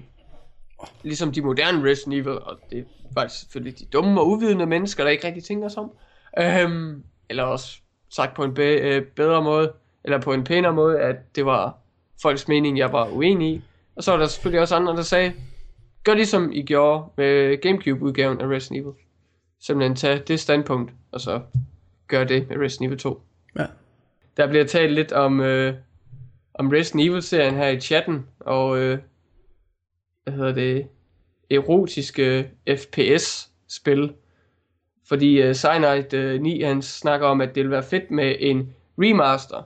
ligesom de moderne Resident Evil, og det var selvfølgelig de dumme og uvidende mennesker, der ikke rigtig tænker sig om. Øhm, eller også sagt på en be- øh, bedre måde, eller på en pænere måde, at det var folks mening, jeg var uenig i. Og så var der selvfølgelig også andre, der sagde, gør ligesom I gjorde med Gamecube-udgaven af Resident Evil. Simpelthen tage det standpunkt, og så gør det med Resident Evil 2. Ja. Der bliver talt lidt om, øh, om Resident Evil-serien her i chatten, og øh, hvad hedder det, erotiske FPS-spil. Fordi øh, Cyanide øh, 9, han snakker om, at det ville være fedt med en remaster,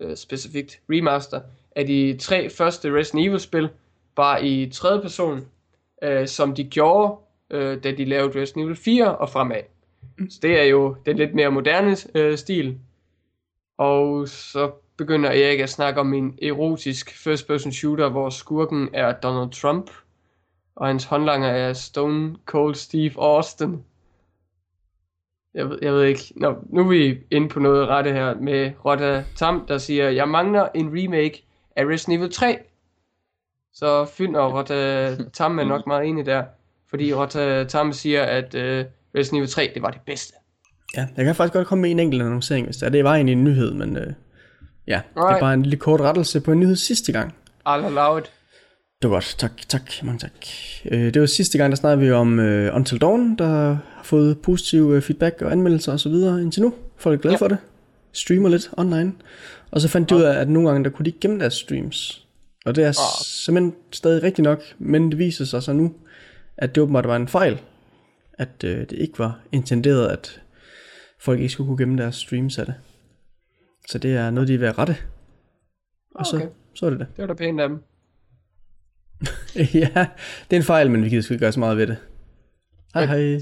øh, specifikt remaster, af de tre første Resident Evil-spil, bare i tredje person, øh, som de gjorde, øh, da de lavede Resident Evil 4 og fremad. Så det er jo den lidt mere moderne øh, stil, og så begynder Erik at snakke om en erotisk first-person shooter, hvor skurken er Donald Trump, og hans håndlanger er Stone Cold Steve Austin. Jeg ved, jeg ved ikke. Nå, nu er vi inde på noget rette her med Rotta Tam, der siger, jeg mangler en remake af Resident Evil 3. Så Fyn og Rotta Tam er nok [LAUGHS] meget enige der, fordi Rotta Tam siger, at uh, Resident Evil 3, det var det bedste. Ja, jeg kan faktisk godt komme med en enkelt annoncering, hvis det er. Det var egentlig en nyhed, men øh, ja, det er bare en lille kort rettelse på en nyhed sidste gang. I'll allow it. Det var godt. Tak, tak, mange tak. Øh, det var sidste gang, der snakkede vi om øh, Until Dawn, der har fået positiv øh, feedback og anmeldelser og så videre indtil nu. Folk er glade Ja. for det. Streamer lidt online. Og så fandt de ud af, at nogle gange, der kunne de ikke gemme deres streams. Og det er Ah. simpelthen stadig rigtigt nok, men det viser sig så nu, at det åbenbart var en fejl. At øh, det ikke var intenderet, at folk ikke skulle kunne gemme deres streams af det. Så det er noget, de er ved at rette. Og så, Okay. så er det det. Det var da pænt af dem. [LAUGHS] ja, det er en fejl, men vi kan sgu ikke gøre så meget ved det. Hej hej.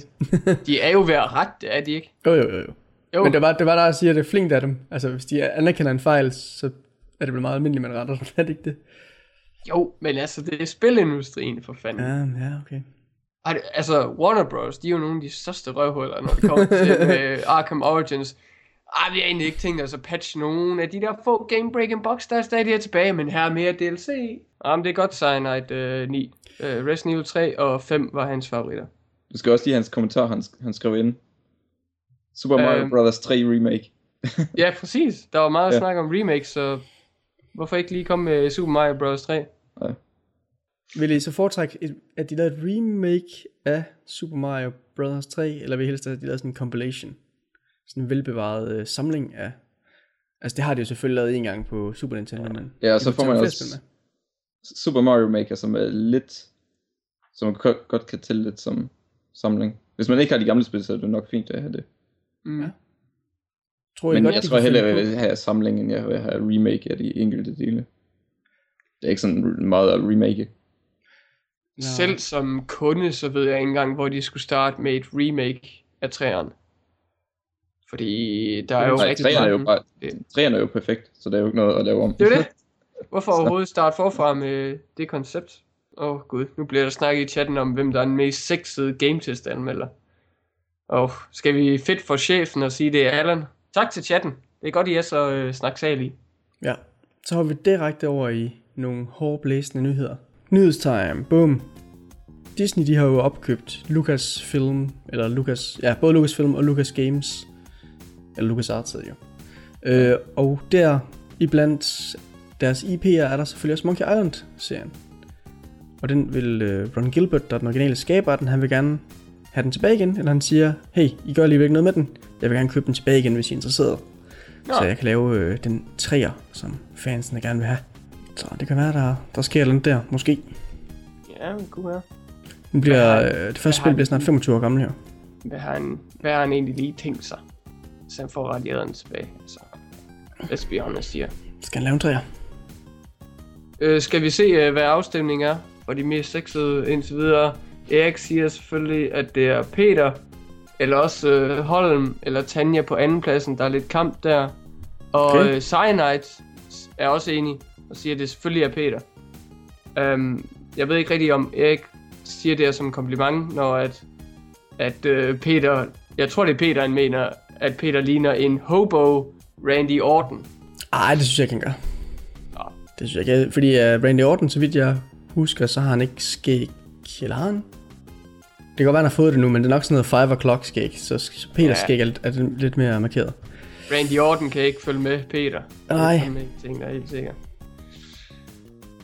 De er jo ved at rette er de ikke? Jo, jo, jo. jo. Jo, Men det var, det var der, jeg siger, det er flinkt af dem. Altså, hvis de anerkender en fejl, så er det vel meget almindeligt, man retter den. [LAUGHS] Er det ikke det? jo, men altså, det er spilindustrien for fanden. Ja. Ja, okay. Altså, Warner Bros., de er jo nogle af de største røvhuller, når det kommer til med [LAUGHS] Arkham Origins. Ej, vi har egentlig ikke tænkt os at patche nogen af de der få Game Breaking Box, der er stadig er tilbage, men her er mere DLC. Jamen, det er godt Cyanide uh, 9. Uh, Resident Evil 3 og 5 var hans favoritter. Du skal også lige hans kommentar, han, han skrev ind. Super Mario Øhm. Bros. 3 Remake. [LAUGHS] Ja, præcis. Der var meget Ja. snak om remakes, så hvorfor ikke lige komme med Super Mario Bros. 3? Vil I så foretrække, et, at de lavede et remake af Super Mario Bros. 3, eller vil I helst, at de lavede sådan en compilation? Sådan en velbevaret øh, samling af... Altså, det har de jo selvfølgelig lavet en gang på Super Nintendo, men... Ja, og så får man også. Super Mario Maker, som er lidt... Som godt, godt kan tælle lidt som samling. Hvis man ikke har de gamle spil, så er det nok fint at have det. Mm. Ja. Tror I Men godt, jeg tror hellere, jeg på- vil have samling, end jeg vil have remake af de enkelte dele. Det er ikke sådan meget at remake. Nå. Selv som kunde, så ved jeg ikke engang, hvor de skulle starte med et remake af træerne. Fordi der er jo Nej, rigtig træerne er jo bare, træerne er jo perfekt, så der er jo ikke noget at lave om. Det er det. Hvorfor [LAUGHS] overhovedet starte forfra med det koncept? Åh oh, gud, nu bliver der snakket i chatten om, hvem der er den mest sexede gametest anmelder. Og skal vi fedt for chefen og sige, det er Allan? Tak til chatten. Det er godt, I er så øh, snaksalige. Ja, så har vi direkte over i nogle hårdblæsende nyheder. Nyhedstime, boom. Disney de har jo opkøbt Lucasfilm, eller Lucas, ja, både Lucasfilm og Lucas Games, eller Lucas Arts jo. Øh, og der iblandt deres IP'er er der selvfølgelig også Monkey Island-serien. Og den vil øh, Ron Gilbert, der er den originale skaber af den, han vil gerne have den tilbage igen, eller han siger, hey, I gør alligevel ikke noget med den, jeg vil gerne købe den tilbage igen, hvis I er interesseret. Nå. Så jeg kan lave øh, den træer, som fansene gerne vil have. Så det kan være, der, der sker noget der, måske. Ja, men kunne være. Den bliver, Hvad øh, det første spil bliver snart 25 år gammel her. Hvad har han, hvad har han egentlig lige tænkt sig? Så han får radiaderen tilbage. Altså, let's be honest here. Skal han lave en træer? Øh, skal vi se, øh, hvad afstemningen er for de mest sexede indtil videre? Erik siger selvfølgelig, at det er Peter, eller også øh, Holm, eller Tanja på andenpladsen. Der er lidt kamp der. Og okay. øh, Cyanide er også enig og siger, at det selvfølgelig er Peter. Um, jeg ved ikke rigtig om Erik siger det som en kompliment, når at, at øh, Peter, jeg tror det er Peter, han mener, at Peter ligner en hobo Randy Orton. Ej, det synes jeg ikke, han gør. Nå. Det synes jeg ikke. Fordi uh, Randy Orton, så vidt jeg husker, så har han ikke skæg. Eller har han? Det kan godt være, han har fået det nu, men det er nok sådan noget 5 o'clock skæg. Så Peters Ja. skæg er, lidt- er lidt- mere markeret. Randy Orton kan ikke følge med Peter. Nej. Det er helt sikkert.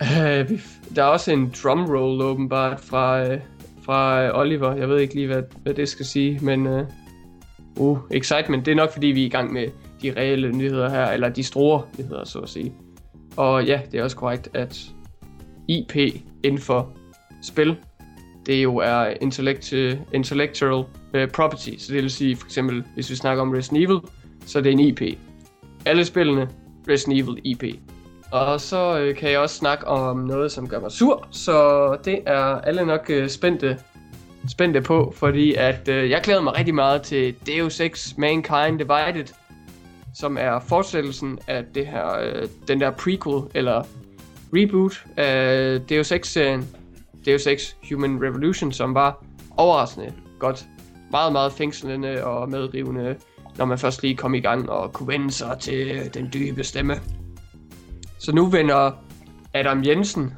Uh, vi, der er også en drumroll åbenbart fra, uh, fra uh, Oliver. Jeg ved ikke lige, hvad, hvad det skal sige, men uh, uh, excitement. Det er nok, fordi vi er i gang med de reelle nyheder her, eller de store nyheder, så at sige. Og ja, det er også korrekt, at IP inden for spil, det jo er intellect, intellectual uh, property. Så det vil sige, for eksempel, hvis vi snakker om Resident Evil, så er det en IP. Alle spillene, Resident Evil IP. Og så øh, kan jeg også snakke om noget, som gør mig sur, så det er alle nok øh, spændte, spændte på, fordi at øh, jeg glæder mig rigtig meget til Deus Ex Mankind Divided, som er fortsættelsen af det her, øh, den der prequel, eller reboot af Deus Ex-serien, øh, Deus Ex Human Revolution, som var overraskende godt. Meget, meget fængslende og medrivende, når man først lige kom i gang og kunne vende sig til den dybe stemme. Så nu vender Adam Jensen,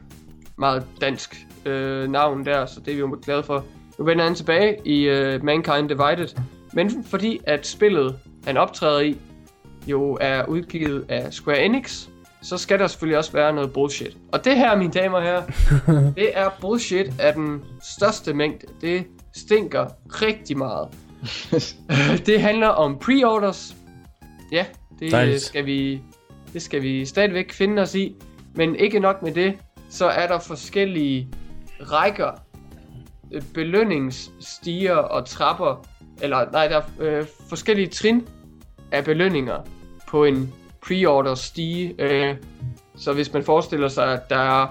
meget dansk øh, navn der, så det er vi jo glade for. Nu vender han tilbage i øh, Mankind Divided, men fordi at spillet, han optræder i, jo er udgivet af Square Enix, så skal der selvfølgelig også være noget bullshit. Og det her, mine damer og herrer, [LAUGHS] det er bullshit af den største mængde. Det stinker rigtig meget. [LAUGHS] det handler om pre-orders. Ja, det Dejligt. skal vi det skal vi stadigvæk finde os i. Men ikke nok med det, så er der forskellige rækker øh, belønningsstiger og trapper, eller nej, der er øh, forskellige trin af belønninger på en pre-order stige. Øh, så hvis man forestiller sig, at der er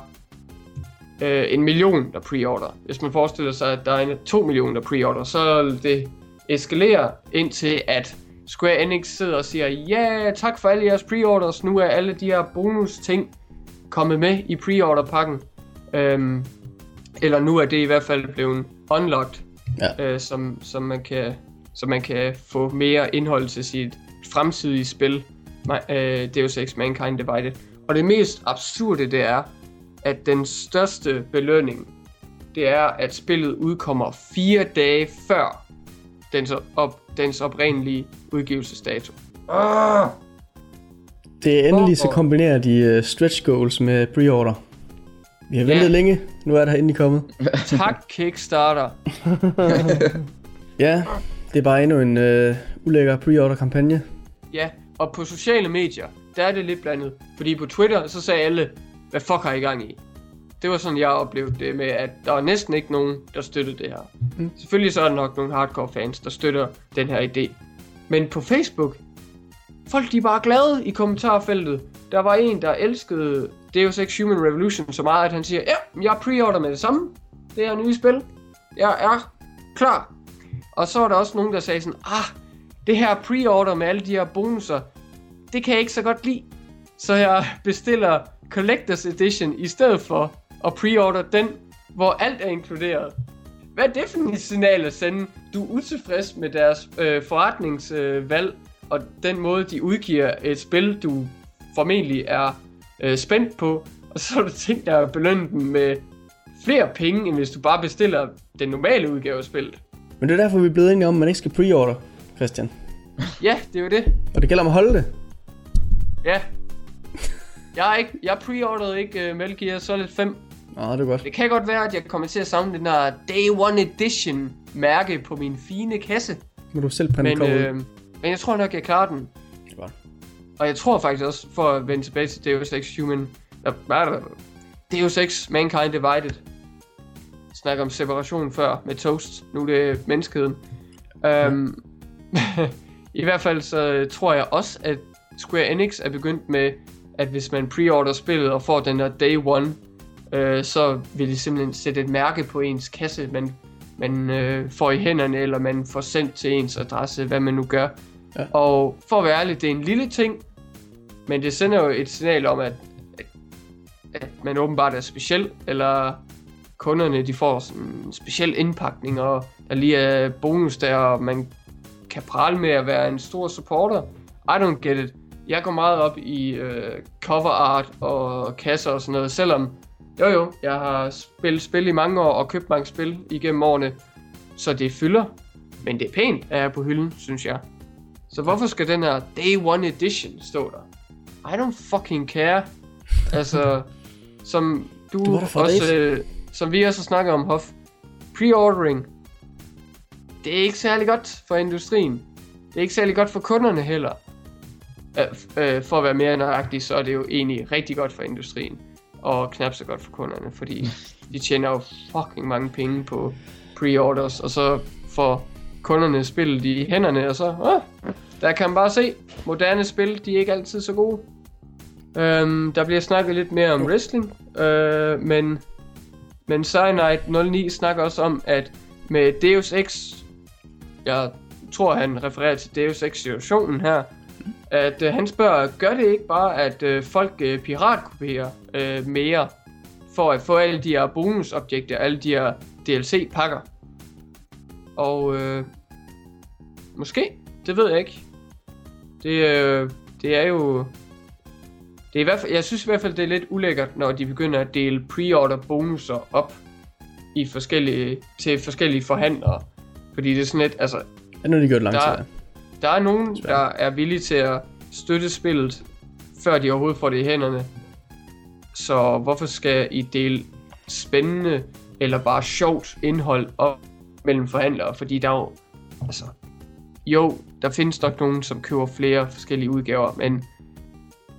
øh, en million, der pre-order. Hvis man forestiller sig, at der er en, to millioner, der pre-order, så det eskalerer indtil, at Square Enix sidder og siger, ja, tak for alle jeres pre-orders, nu er alle de her bonus ting kommet med i pre-order-pakken. Øhm, eller nu er det i hvert fald blevet unlocked, Ja. øh, som, som, man kan, så man kan få mere indhold til sit fremtidige spil, øh, Deus Ex Mankind Divided. Og det mest absurde det er, at den største belønning, det er, at spillet udkommer fire dage før dens, op, dens oprindelige udgivelsesdato. Ah! Det er endelig, så kombinerer de uh, stretch goals med pre-order. Vi har ventet Ja. længe, nu er der endelig kommet. [LAUGHS] Tak Kickstarter. [LAUGHS] Ja, det er bare endnu en uh, ulækker pre-order kampagne. Ja, og på sociale medier, der er det lidt blandet. Fordi på Twitter, så sagde alle, hvad fuck har I gang i? Det var sådan, jeg oplevede det med, at der var næsten ikke nogen, der støttede det her. Mm. Selvfølgelig så er der nok nogle hardcore fans, der støtter den her idé. Men på Facebook, folk de er bare glade i kommentarfeltet. Der var en, der elskede Deus Ex Human Revolution så meget, at han siger, ja, jeg pre-order med det samme. Det er nye spil. Jeg er klar. Og så var der også nogen, der sagde sådan, ah, det her pre-order med alle de her bonusser, det kan jeg ikke så godt lide. Så jeg bestiller Collectors Edition i stedet for at pre-order den, hvor alt er inkluderet. Hvad er det for et signal at sende? Du er utilfreds med deres øh, forretningsvalg, øh, og den måde, de udgiver et spil, du formentlig er øh, spændt på, og så har du tænkt dig at belønne dem med flere penge, end hvis du bare bestiller den normale udgave af spillet. Men det er derfor, vi er blevet enige om, at man ikke skal pre-order, Christian. [LAUGHS] Ja, det er jo det. Og det gælder om at holde det. Ja. Jeg er ikke, jeg pre-orderede ikke uh, Metal Gear Solid 5. Nå, det er godt. Det kan godt være, at jeg kommer til at savne den der Day One Edition mærke på min fine kasse. Må du selv printe Men, øh, men jeg tror nok, jeg klarer den. Det er godt. Og jeg tror faktisk også, for at vende tilbage til Deus Ex Human... Deus Ex Mankind Divided. Snakker om separation før med Toast. Nu er det menneskeheden. Um, [LAUGHS] I hvert fald så tror jeg også, at Square Enix er begyndt med, at hvis man preorder spillet og får den der Day One, øh, så vil de simpelthen sætte et mærke på ens kasse, man, man øh, får i hænderne, eller man får sendt til ens adresse, hvad man nu gør. Ja. Og for at være ærlig, det er en lille ting, men det sender jo et signal om, at, at, at man åbenbart er speciel, eller kunderne de får sådan en speciel indpakning, og der lige er bonus der, og man kan prale med at være en stor supporter. I don't get it. Jeg går meget op i øh, cover art og kasser og sådan noget, selvom jo jo, jeg har spillet spil i mange år og købt mange spil igennem årene, så det fylder. Men det er pænt, at jeg er på hylden, synes jeg. Så hvorfor skal den her Day One Edition stå der? I don't fucking care. [LAUGHS] Altså, som du, Du også, øh, som vi også har snakket om, Hoff. Pre-ordering. Det er ikke særlig godt for industrien. Det er ikke særlig godt for kunderne heller. Øh, øh, for at være mere nøjagtig, så er det jo egentlig rigtig godt for industrien. Og knap så godt for kunderne, fordi de tjener jo fucking mange penge på pre-orders, og så får kunderne spillet i hænderne, og så, ah, der kan man bare se, moderne spil, de er ikke altid så gode. Øhm, der bliver snakket lidt mere om wrestling, øh, men, men Cyanide 09 snakker også om, at med Deus Ex, jeg tror han refererer til Deus Ex situationen her, at øh, han spørger, gør det ikke bare, at øh, folk øh, piratkopierer øh, mere, for at få alle de her bonusobjekter, alle de her DLC-pakker? Og øh, måske, det ved jeg ikke. Det, øh, det er jo... Det er i hvert fald, jeg synes i hvert fald, det er lidt ulækkert, når de begynder at dele pre-order bonusser op i forskellige, til forskellige forhandlere. Fordi det er sådan lidt, altså, Ja, nu har de gjort lang tid. Der-. Der er nogen, der er villige til at støtte spillet, før de overhovedet får det i hænderne. Så hvorfor skal I dele spændende eller bare sjovt indhold op mellem forhandlere? Fordi der er jo, altså, jo, der findes nok nogen, som køber flere forskellige udgaver, men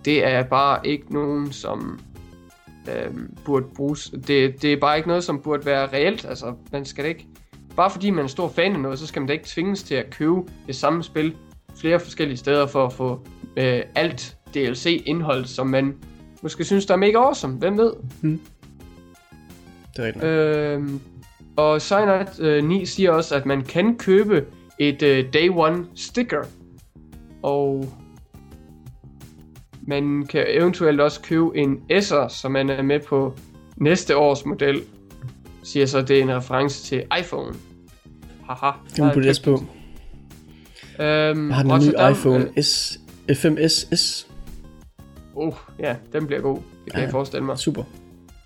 det er bare ikke nogen, som øhm, burde bruges. Det, det er bare ikke noget, som burde være reelt. Altså, man skal ikke... Bare fordi man er stor fan af noget, så skal man da ikke tvinges til at købe det samme spil flere forskellige steder for at få øh, alt DLC-indhold, som man måske synes, der er mega awesome. Hvem ved? Det er rigtigt. Øhm, og Cyanide øh, 9 siger også, at man kan købe et øh, Day One sticker. Og man kan eventuelt også købe en S'er, så man er med på næste års model. Siger så, at det er en reference til iPhone. Haha. Man putte S på. Øhm, Jeg har den nye Rotterdam, iPhone Øh, S, 5S S. uh, ja, den bliver god. Det kan Ja, jeg forestille mig. Super.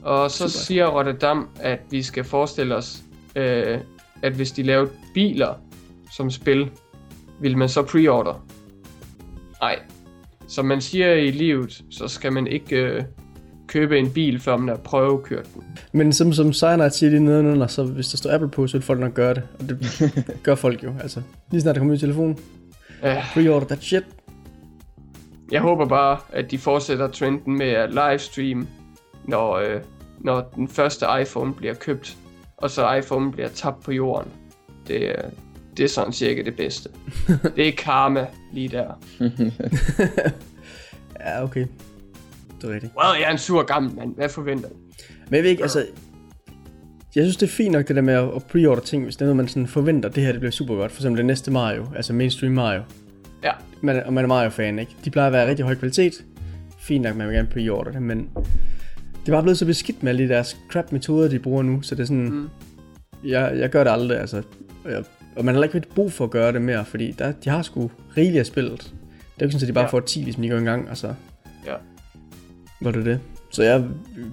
Og så Super. Super. siger Rotterdam, at vi skal forestille os, øh, at hvis de lavede biler som spil, vil man så pre-order? Nej. Som man siger i livet, så skal man ikke øh, købe en bil, før man har prøvekørt den. Men som, som Cyanide siger lige nedenunder, så hvis der står Apple på, så vil folk nok gøre det. Og det [LAUGHS] gør folk jo. Altså, lige snart der kommer ud i telefon. Øh, Pre-order that shit. jeg håber bare, at de fortsætter trenden med at livestream, når, øh, når den første iPhone bliver købt, og så iPhone bliver tabt på jorden. Det, er- det er sådan cirka det bedste. [LAUGHS] det er karma lige der. [LAUGHS] Ja, okay. Det er rigtigt. Well, jeg er en sur gammel mand. Hvad forventer I? Men jeg ved ikke, altså... Jeg synes, det er fint nok det der med at pre-order ting, hvis det er noget, man sådan forventer, det her det bliver super godt. For eksempel det næste Mario, altså mainstream Mario. Ja. Man, og man er Mario-fan, ikke? De plejer at være rigtig høj kvalitet. Fint nok, man vil gerne pre-order det, men... Det er bare blevet så beskidt med alle de deres crap-metoder, de bruger nu, så det er sådan... Mm. Jeg, jeg gør det aldrig, altså. Og Jeg Og man har ikke rigtig brug for at gøre det mere, fordi der, de har sgu rigeligt af spillet. Det er jo ikke sådan, at de bare Ja. får 10, ligesom de gør engang, og så Ja. Var det det. Så jeg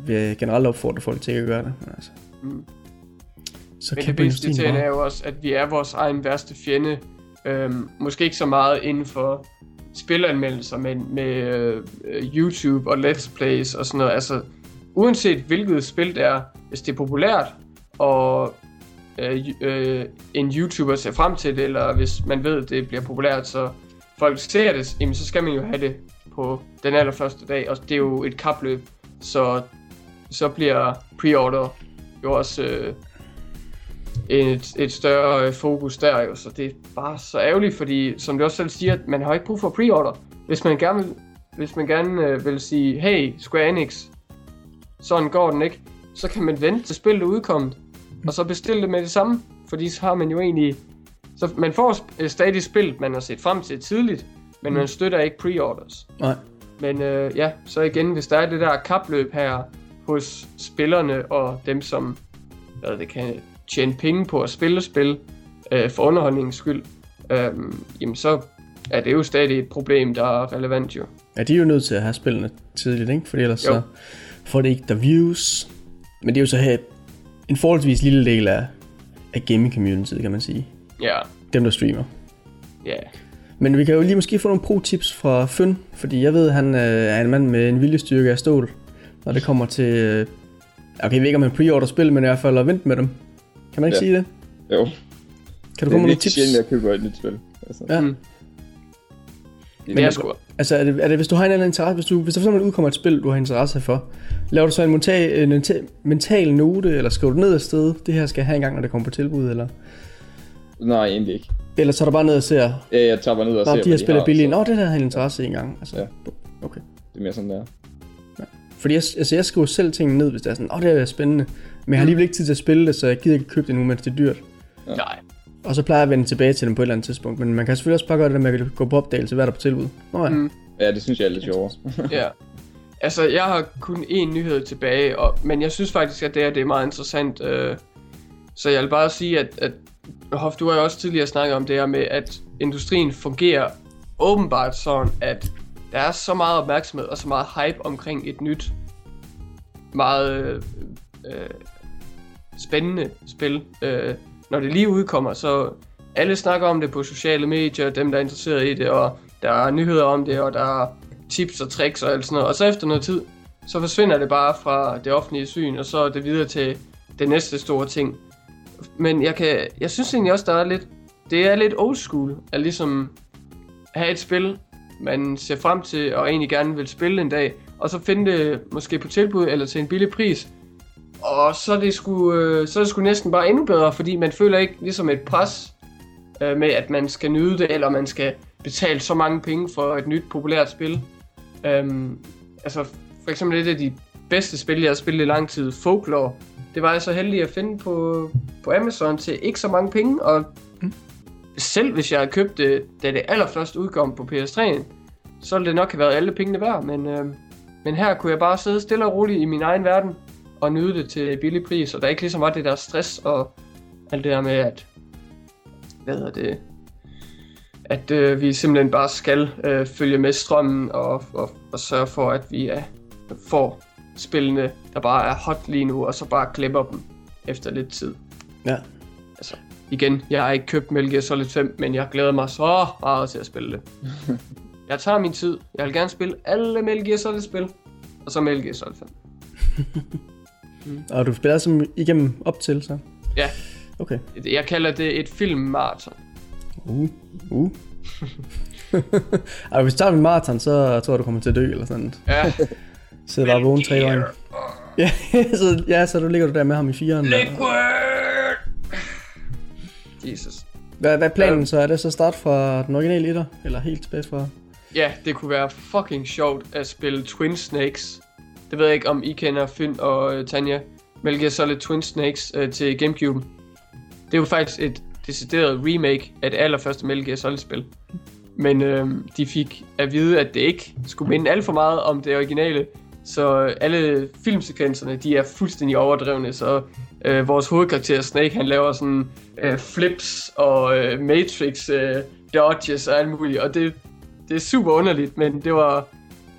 vil generelt opfordre folk til at gøre det. Men altså. Mm. Så Men det bedste til er jo også, at vi er vores egen værste fjende. Øhm, måske ikke så meget inden for spilanmeldelser, men med øh, YouTube og Let's Plays og sådan noget. Altså, uanset hvilket spil det er, hvis det er populært, og øh, øh, en YouTuber ser frem til det, eller hvis man ved, at det bliver populært, så folk ser det, jamen, så skal man jo have det på den allerførste dag, og det er jo et kapløb, så, så bliver pre-order jo også øh, et, et større øh, fokus der jo, så det er bare så ærgerligt, fordi som du også selv siger, man har ikke brug for pre-order. Hvis man gerne vil, hvis man gerne øh, vil sige, hey Square Enix, sådan går den ikke, så kan man vente til spillet er udkommet, og så bestille det med det samme, fordi så har man jo egentlig, så man får stadig spillet, man har set frem til tidligt, men man støtter ikke pre-orders. Nej. Men øh, ja, så igen, hvis der er det der kapløb her hos spillerne og dem, som hvad det kan tjene penge på at spille spil øh, for underholdningens skyld, øh, jamen så er det jo stadig et problem, der er relevant jo. Ja, de er jo nødt til at have spillene tidligt, ikke? Fordi ellers Jo. så får det ikke der views. Men det er jo så her en forholdsvis lille del af, af gaming community, kan man sige. Ja, Dem, der streamer. ja. Men vi kan jo lige måske få nogle pro-tips fra Føn, fordi jeg ved, at han øh, er en mand med en viljestyrke af stål, når det kommer til... Øh, okay, jeg ved ikke, om man pre-order spil, men i hvert fald at vente med dem. Kan man ikke Ja. sige det? Jo, Kan du det komme er med nogle lidt tips? sjældent, jeg køber et nyt spil. Altså, Ja. Mm. det Det er er sgu. Altså, er det, er det, hvis du har en eller anden interesse, hvis, du, hvis der for eksempel udkommer et spil, du har interesse for, laver du så en mental, en mental, note, eller skriver du ned et sted, det her skal jeg have engang, når det kommer på tilbud, eller, Nej, egentlig ikke. eller så er der bare ned og ser, Ja, jeg tager bare ned og Nå, ser, de har spillet billigt. Nå, det der havde en interesse engang. Altså, Ja. Okay. Det er mere sådan der. Fordi jeg, altså, jeg skriver selv tingene ned, hvis det er sådan, åh, det er spændende. Men jeg har alligevel ikke tid til at spille det, så jeg gider ikke købe det nu, mens det er dyrt. Nej. Og så plejer jeg at vende tilbage til dem på et eller andet tidspunkt. Men man kan selvfølgelig også bare gøre det der med at gå på opdagelse, hvad er der på tilbud. Nå ja. Mm. Ja, det synes jeg er lidt sjovere. [LAUGHS] Ja. Altså, jeg har kun én nyhed tilbage, og, men jeg synes faktisk, at det, her, det er meget interessant. Øh, så jeg vil bare sige, at, at Hoff, du har jo også tidligere snakket om det her med, at industrien fungerer åbenbart sådan, at der er så meget opmærksomhed og så meget hype omkring et nyt, meget øh, øh, spændende spil. Øh, når det lige udkommer, så alle snakker om det på sociale medier, dem der er interesseret i det, og der er nyheder om det, og der er tips og tricks og alt sådan noget. Og så efter noget tid, så forsvinder det bare fra det offentlige syn, og så er det videre til det næste store ting. Men jeg, kan, jeg synes egentlig også, der er lidt, det er lidt old school, at ligesom have et spil, man ser frem til og egentlig gerne vil spille en dag, og så finde det måske på tilbud eller til en billig pris. Og så er det sgu, øh, så er det sgu næsten bare endnu bedre, fordi man føler ikke ligesom et pres øh, med, at man skal nyde det, eller man skal betale så mange penge for et nyt populært spil. Øhm, altså, for eksempel et af de bedste spil, jeg har spillet i lang tid, Folklore, det var jeg så heldig at finde på, på Amazon til ikke så mange penge, og Mm. selv hvis jeg havde købt det, da det allerførst udkom på PS3'en, så ville det nok have været alle pengene værd, men, øh, men her kunne jeg bare sidde stille og roligt i min egen verden, og nyde det til billig pris, og der ikke ligesom var det der stress og alt det der med, at hvad hedder det, at øh, vi simpelthen bare skal øh, følge med strømmen og, og, og sørge for, at vi øh, får spillene, der bare er hot lige nu, og så bare glemmer dem efter lidt tid. Ja. Altså, igen, jeg har ikke købt Metal Gear Solid 5, men jeg glæder mig så meget til at spille det. [LAUGHS] jeg tager min tid. Jeg vil gerne spille alle Metal Gear Solid spil, og så Metal Gear Solid 5. [LAUGHS] Og du spiller som igennem op til, så? Ja. Okay. Jeg kalder det et filmmarathon. Uh. Uh. [LAUGHS] Ej, hvis du tager en maraton, så tror jeg, du kommer til at dø eller sådan. Ja, Så bare vågen tre gange. [LAUGHS] Ja, så, ja, så du ligger du der med ham i firen. Liquid! Jesus. Hvad, hvad er planen så? Er det så start fra den originale etter? Eller helt tilbage fra... Ja, det kunne være fucking sjovt at spille Twin Snakes. Det ved jeg ikke, om I kender Finn og uh, Tanja. Metal Gear Solid Twin Snakes uh, til Gamecube. Det er jo faktisk et decideret remake af det allerførste Metal Gear Solid spil. Men øh, de fik at vide, at det ikke skulle minde alt for meget om det originale. Så alle filmsekvenserne, de er fuldstændig overdrevne. Så øh, vores hovedkarakter Snake, han laver sådan øh, flips og øh, matrix øh, dodges og alt muligt, og det, det er super underligt, men det var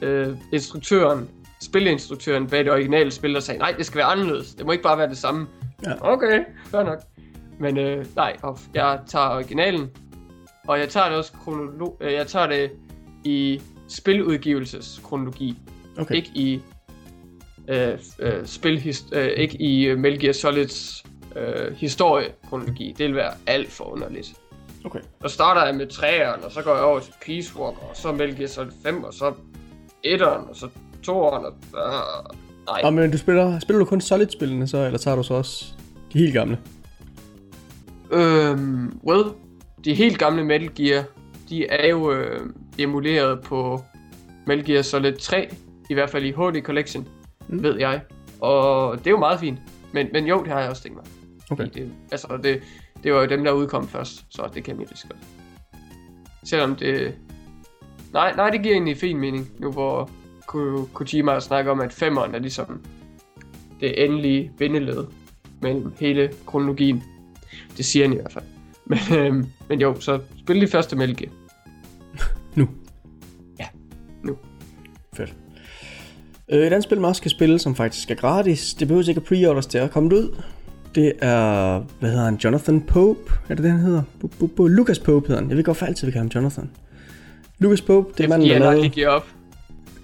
øh, instruktøren, spilinstruktøren bag det originale spil, der sagde, nej, det skal være anderledes, det må ikke bare være det samme. Ja. Okay, fair nok. Men øh, nej, jeg tager originalen, og jeg tager det også kronolo- øh, jeg tager det i spiludgivelseskronologi, Okay. ikke i øh, øh, spil øh, ikke i øh, Metal Gear Solids øh, historiekronologi. Det vil være alt for underligt. Okay. Så starter jeg med 3'eren, og så går jeg over til Peace Walker, og så Metal Gear Solid 5, og så 1'eren, og så 2'eren, og... Øh, nej, Nå, men du spiller, spiller du kun Solid-spillene så, eller tager du så også de helt gamle? Øhm, well, de helt gamle Metal Gear, de er jo øh, emuleret på Metal Gear Solid 3, i hvert fald i HD Collection, Mm. ved jeg. Og det er jo meget fint. Men, men jo, det har jeg også tænkt mig. Okay. Det, altså, det, det var jo dem, der udkom først, så det kan jeg så godt. Selvom det... Nej, nej, det giver egentlig fin mening, nu hvor Ko- Kojima snakker om, at femmeren er ligesom det endelige bindeled mellem hele kronologien. Det siger han i hvert fald. [LAUGHS] Men, øhm, men jo, så spil de første Metal Gear. Et andet spil, man også kan spille, som faktisk er gratis, det behøver ikke at pre-orders til at komme ud. Det er, hvad hedder han, Jonathan Pope? Er det det, han hedder? Bu- bu- bu- Lucas Pope hedder han. Jeg ved godt for altid, vi kalder ham Jonathan. Lucas Pope, det er manden, Fordi der han lavede... aldrig giver op.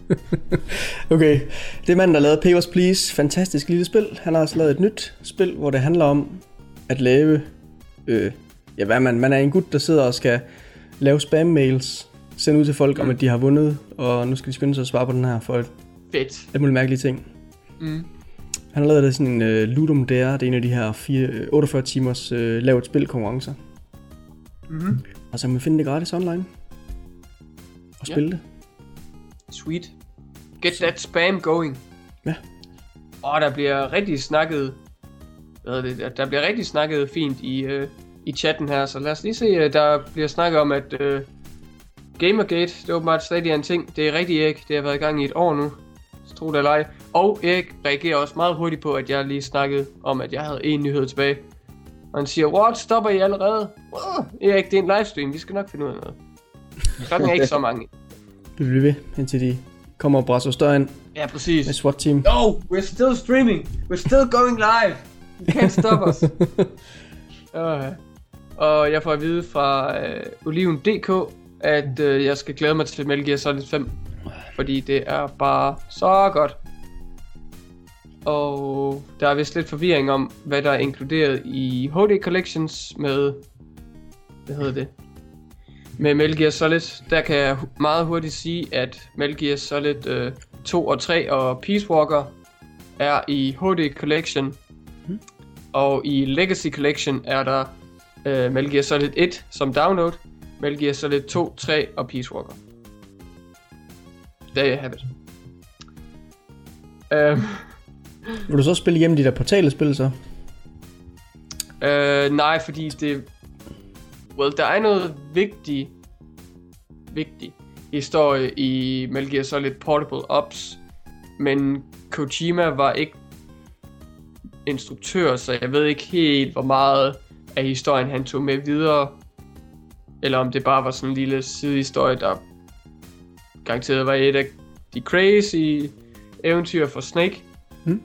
[LAUGHS] Okay, det er manden, der lavede Papers, Please. Fantastisk lille spil. Han har også lavet et nyt spil, hvor det handler om at lave... Øh, ja, hvad er man? Man er en gut, der sidder og skal lave spam-mails, sende ud til folk om, at de har vundet, og nu skal de skynde sig at svare på den her for Fedt. et muligt mærkelige ting. Mm. Han har lavet det sådan en øh, Ludum Dare, det er en af de her fire, øh, 48 timers øh, lavet spil konkurrencer. Mm-hmm. Og så kan man finde det gratis online. Og spille det. Sweet. Get that spam going. Ja. Og der bliver rigtig snakket... Hvad det? der- bliver rigtig snakket fint i, øh, i chatten her, så lad os lige se. øh, Der bliver snakket om, at øh, Gamergate, det er åbenbart stadig en ting. Det er rigtig ikke. Det har været i gang i et år nu. Tro det eller ej. Og Erik reagerer også meget hurtigt på, at jeg lige snakkede om, at jeg havde en nyhed tilbage. Og han siger, what, stopper I allerede? Uh, Erik, det er en livestream, vi skal nok finde ud af noget. Klokken er ikke så mange. [LAUGHS] Vi bliver ved, indtil de kommer og brænder større ind Ja, præcis. med SWAT team. No, we're still streaming. We're still going live. You can't stop us. [LAUGHS] uh, og jeg får at vide fra uh, Oliven.dk, at uh, jeg skal glæde mig til Metal Gear Solid 5. Fordi det er bare så godt. Og der er vist lidt forvirring om, hvad der er inkluderet i HD Collections med... Hvad hedder det? Med Metal Gear Solid. Der kan jeg meget hurtigt sige, at Metal Gear Solid øh, 2 og 3 og Peace Walker er i HD Collection. Og i Legacy Collection er der øh, Metal Gear Solid 1 som download, Metal Gear Solid 2, 3 og Peace Walker. There you have it. Øhm, Vil du så spille igennem de der portalespil så? Øh, nej, fordi det... Well, der er noget vigtig, vigtig historie i Metal Gear Solid Portable Ops, men Kojima var ikke instruktør, så jeg ved ikke helt, hvor meget af historien han tog med videre, eller om det bare var sådan en lille sidehistorie, der garanteret var et af de crazy eventyr for Snake. Mm.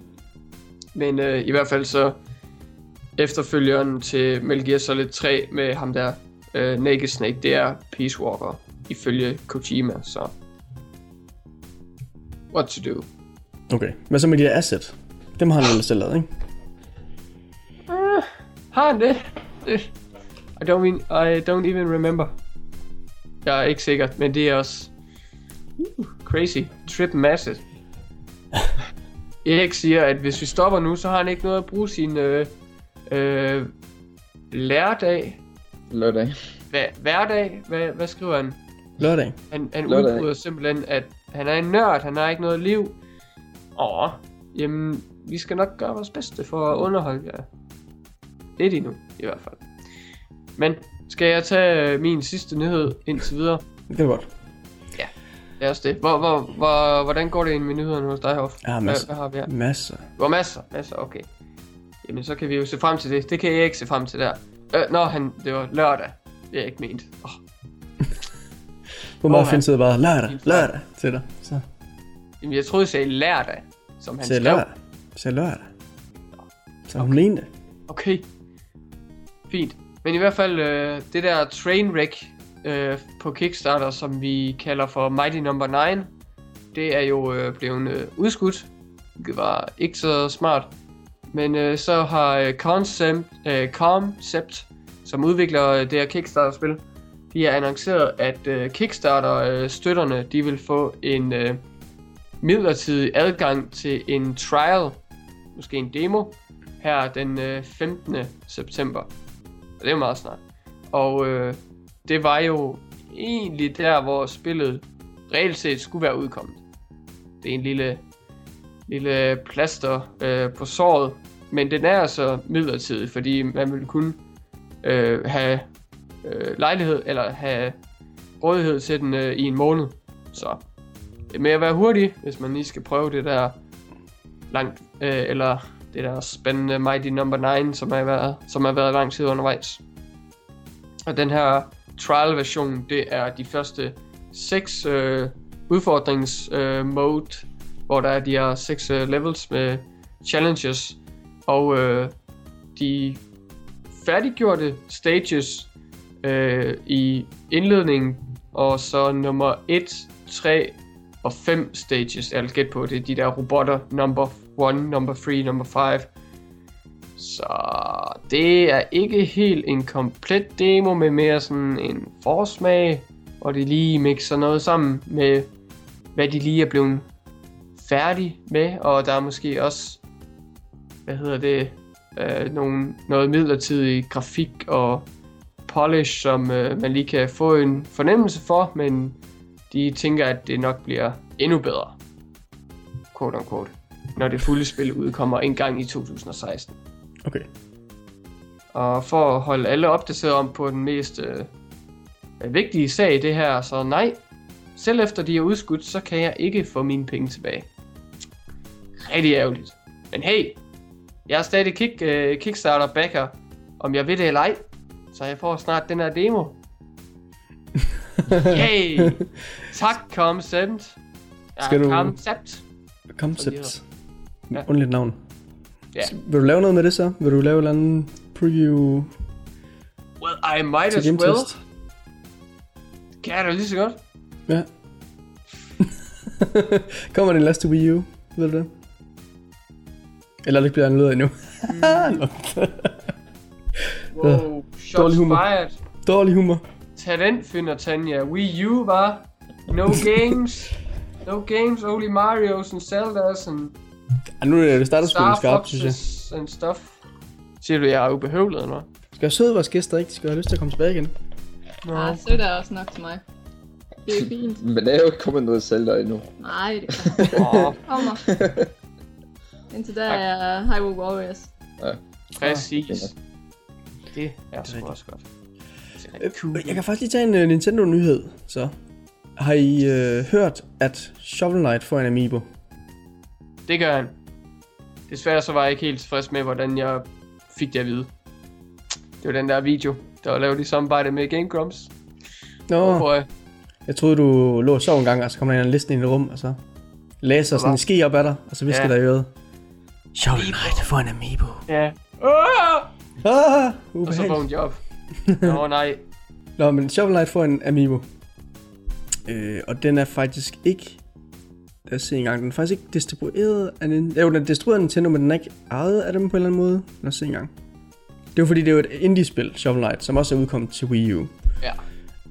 Men øh, i hvert fald så efterfølgeren til Metal Gear Solid 3 med ham der, øh, Naked Snake, det er Peace Walker, ifølge Kojima, så... What to do? Okay. Hvad så med de der asset? Dem har han ellers selv lavet, ikke? Har han det? Det- I don't, mean, I don't even remember. Jeg er ikke sikker, men det er også... Uh, crazy. Trip massive. Erik siger, at hvis vi stopper nu, så har han ikke noget at bruge sin øh, øh, lærdag. Lørdag. Hva, hverdag? Hvad, hvad skriver han? Lørdag. Han, han Lørdag. udbryder simpelthen, at han er en nørd, han har ikke noget liv. Åh, jamen, vi skal nok gøre vores bedste for at underholde jer. Lidt endnu, i hvert fald. Men, skal jeg tage øh, min sidste nyhed indtil videre? Det du godt. Det er også det. Hvor, hvor, hvor, hvordan går det ind med nyhederne hos dig, Hoff? Ja, masser. hvad har vi her? Masser. Hvor masser? Masser, okay. Jamen, så kan vi jo se frem til det. Det kan jeg ikke se frem til der. Øh, nå, han, det var lørdag. Det er jeg ikke ment. Oh, [LAUGHS] Hvor meget Åh, findes det bare lørdag, lørdag til dig. Så jamen, jeg troede, jeg sagde lørdag, som han sagde skrev. lørdag. Sagde lørdag. Så hun mente. Okay. Fint. Men i hvert fald, øh, det der Trainwreck øh, på Kickstarter, som vi kalder for Mighty Number 9, det er jo øh, blevet øh, udskudt. Det var ikke så smart. Men øh, så har øh, Concept, øh, Concept, som udvikler øh, det her Kickstarter-spil, de har annonceret, at øh, Kickstarter-støtterne, øh, de vil få en øh, midlertidig adgang til en trial, måske en demo, her den øh, 15. september. Og det er jo meget snart. Og øh, det var jo egentlig der, hvor spillet reelt set skulle være udkommet. Det er en lille, lille plaster øh, på såret, men den er altså midlertidig, fordi man vil kun øh, have øh, lejlighed, eller have rådighed til den øh, i en måned. Så det med at være hurtig, hvis man lige skal prøve det der langt, øh, eller det der spændende Mighty Number 9, som har været, som har været lang tid undervejs. Og den her trial version, det er de første seks øh, udfordrings øh, mode, hvor der er de her seks øh, levels med challenges, og øh, de færdiggjorte stages øh, i indledningen, og så nummer 1, 3 og 5 stages, jeg vil gætte på, det er de der robotter, number 1, number 3, number 5. Så det er ikke helt en komplet demo, men mere sådan en forsmag, hvor de lige mixer noget sammen med, hvad de lige er blevet færdig med, og der er måske også, hvad hedder det, øh, nogle, noget midlertidig grafik og polish, som øh, man lige kan få en fornemmelse for, men de tænker, at det nok bliver endnu bedre, quote unquote, når det fulde spil udkommer en gang i 2016. Okay. Og for at holde alle opdateret om på den mest øh, vigtige sag i det her, så nej, selv efter de er udskudt, så kan jeg ikke få mine penge tilbage. Rigtig ærgerligt. Men hey, jeg er stadig kick, øh, Kickstarter backer, om jeg ved det eller ej. Så jeg får snart den her demo. [LAUGHS] Yay! Tak, Concept. Ja, Skal du- Concept. Concept. Ja. Underligt navn. Ja. Så Vil du lave noget med det så? Vil du lave en eller anden preview Well, I might as well. test? Kan jeg da lige så godt. Ja. [LAUGHS] Kommer den last til Wii U? Ved du det? Eller er det blevet annulleret endnu? [LAUGHS] Nå. Wow, shots Dårlig humor. fired. Dårlig humor. Tag den, finder Tanja. Wii U, var. No [LAUGHS] games. No games, only Mario's and Zelda's and nu er det startet sgu Star skarpt, synes jeg. And stuff. Siger du, jeg er ubehøvlet eller hvad? Skal jeg søde vores gæster, ikke? De skal have lyst til at komme tilbage igen. Ah, sødt er også nok til mig. Det er fint. Men der er jo ikke kommet noget Zelda endnu. Nej, det kommer. [LAUGHS] Kommer. Indtil der er Hyrule Warriors. præcis. Det er er sgu også godt. Det er rigtig cool. Jeg kan faktisk lige tage en uh, Nintendo-nyhed, så. Har I uh, hørt, at Shovel Knight får en amiibo? Det gør han. Desværre så var jeg ikke helt tilfreds med, hvordan jeg fik det at vide. Det var den der video, der var lavet i samarbejde med Game Grumps. Nå, Oh. Boy. jeg troede, du lå og sov en gang, og så kom der en liste ind i et rum, og så læser sådan en ski op ad dig, og så visker Ja. der i øret. Shovel Knight får en amiibo. Ja. Ah! Ah, Og så ubehageligt. vågnede jeg op. [LAUGHS] Nå nej. Nå, men Shovel Knight får en amiibo. Øh, og den er faktisk ikke... Lad os se engang. Den er faktisk ikke distribueret af Nintendo. Jo, den er distribueret af Nintendo, men den er ikke ejet af dem på en eller anden måde. Lad os se engang. Det er jo fordi, det er jo et indie-spil, Shovel Knight, som også er udkommet til Wii U. Ja.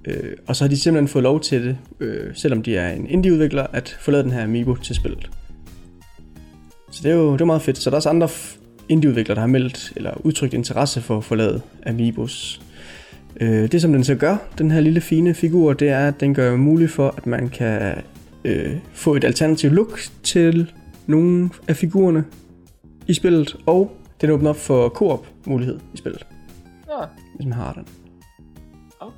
Øh, og så har de simpelthen fået lov til det, øh, selvom de er en indie-udvikler, at få lavet den her amiibo til spillet. Så det er jo det er meget fedt. Så der er også andre indie-udviklere, der har meldt eller udtrykt interesse for at få lavet amiibos. Øh, det som den så gør, den her lille fine figur, det er, at den gør muligt for, at man kan øh, få et alternativt look til nogle af figurerne i spillet, og den åbner op for co-op mulighed i spillet, Ja, hvis man har den. okay.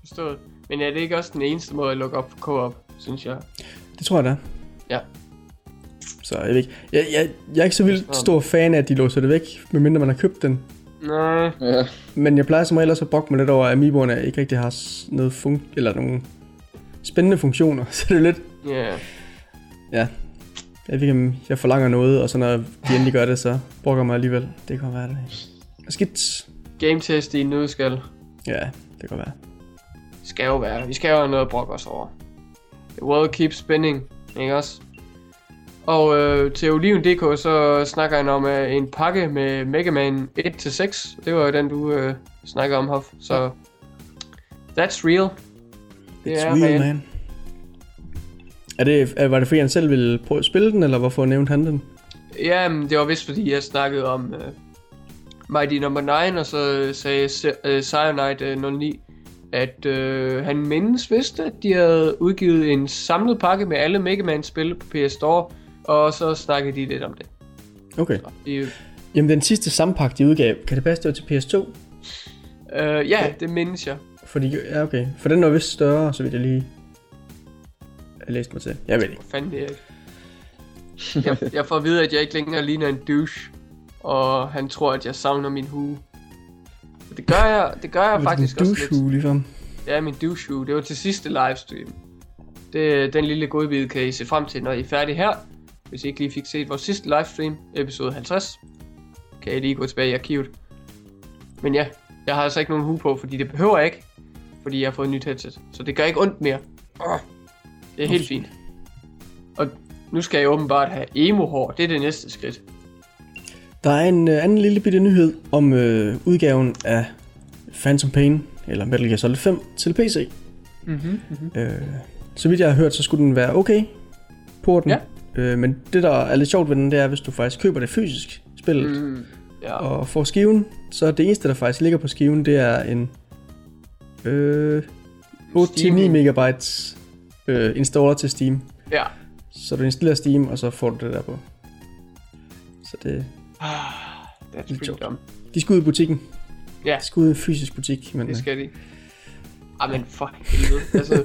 Forstået. Men er det ikke også den eneste måde at lukke op for co-op, synes jeg? Det tror jeg, er. Ja. Så jeg ved ikke. Jeg, jeg, jeg er ikke så vildt stor fan af, at de låser det væk, medmindre man har købt den. Nej, Ja. Men jeg plejer som regel også at brokke mig lidt over, at Amiiboerne ikke rigtig har noget fun- eller nogle spændende funktioner. [LAUGHS] Så det er lidt, ja. Yeah. ja, jeg ved ikke, jeg forlanger noget, og så når de endelig gør det, så brokker mig alligevel. Det kan være det. Skidt. Game test i en nødskal. Ja, det kan være. skal jo være. Vi skal jo have noget at brokke os over. The world keeps spinning, ikke også? Og øh, til Oliven.dk så snakker han om øh, en pakke med Mega Man 1-6. Det var jo den, du øh, snakker om, Hoff. Så that's real. Det It's er real, man. Er det, var det fordi, han selv ville prøve at spille den, eller hvorfor nævnte han den? Ja, men det var vist fordi, jeg snakkede om øh, Mighty Number 9, og så sagde øh, Cyanide øh, 09, at øh, han mindes vist, at de havde udgivet en samlet pakke med alle Mega Man-spil på PS Store, og så snakkede de lidt om det. Okay. De, Jamen, den sidste sammenpakke, de udgav, kan det passe, det var til PS2? øh, ja, det mindes jeg. Fordi, ja, okay. For den var vist større, så vidt jeg lige har læst mig til. Jeg ved ikke. Hvor fanden det er. Jeg, jeg får at vide, at jeg ikke længere ligner en douche, og han tror, at jeg savner min hue. Og Det gør jeg, det gør jeg faktisk også lidt. Du ligefrem. Ja, min douche hue. Det var til sidste livestream. Det, den lille godbid kan I se frem til, når I er færdige her. Hvis I ikke lige fik set vores sidste livestream, episode 50, kan I lige gå tilbage i arkivet. Men ja, jeg har altså ikke nogen hue på, fordi det behøver jeg ikke. Fordi jeg har fået et nyt headset. Så det gør ikke ondt mere. Åh, Det er helt fint. Og nu skal jeg åbenbart have emo-hår. Det er det næste skridt. Der er en øh, anden lille bitte nyhed om øh, udgaven af Phantom Pain, eller Metal Gear Solid 5, til PC. Mhm. Øh, så vidt jeg har hørt, så skulle den være okay, porten. Ja. Øh, men det, der er lidt sjovt ved den, det er, hvis du faktisk køber det fysisk, spillet, Mm, ja. og får skiven, så det eneste, der faktisk ligger på skiven, det er en øh, 8-9 Steam. megabytes øh, installer til Steam. ja. Så du installerer Steam, og så får du det der på. Så det, Ah, That's sjovt. freedom. de skal ud i butikken. Ja. De skal ud i en fysisk butik. Men, Det øh, skal de. Ah, men for helvede. altså, [LAUGHS]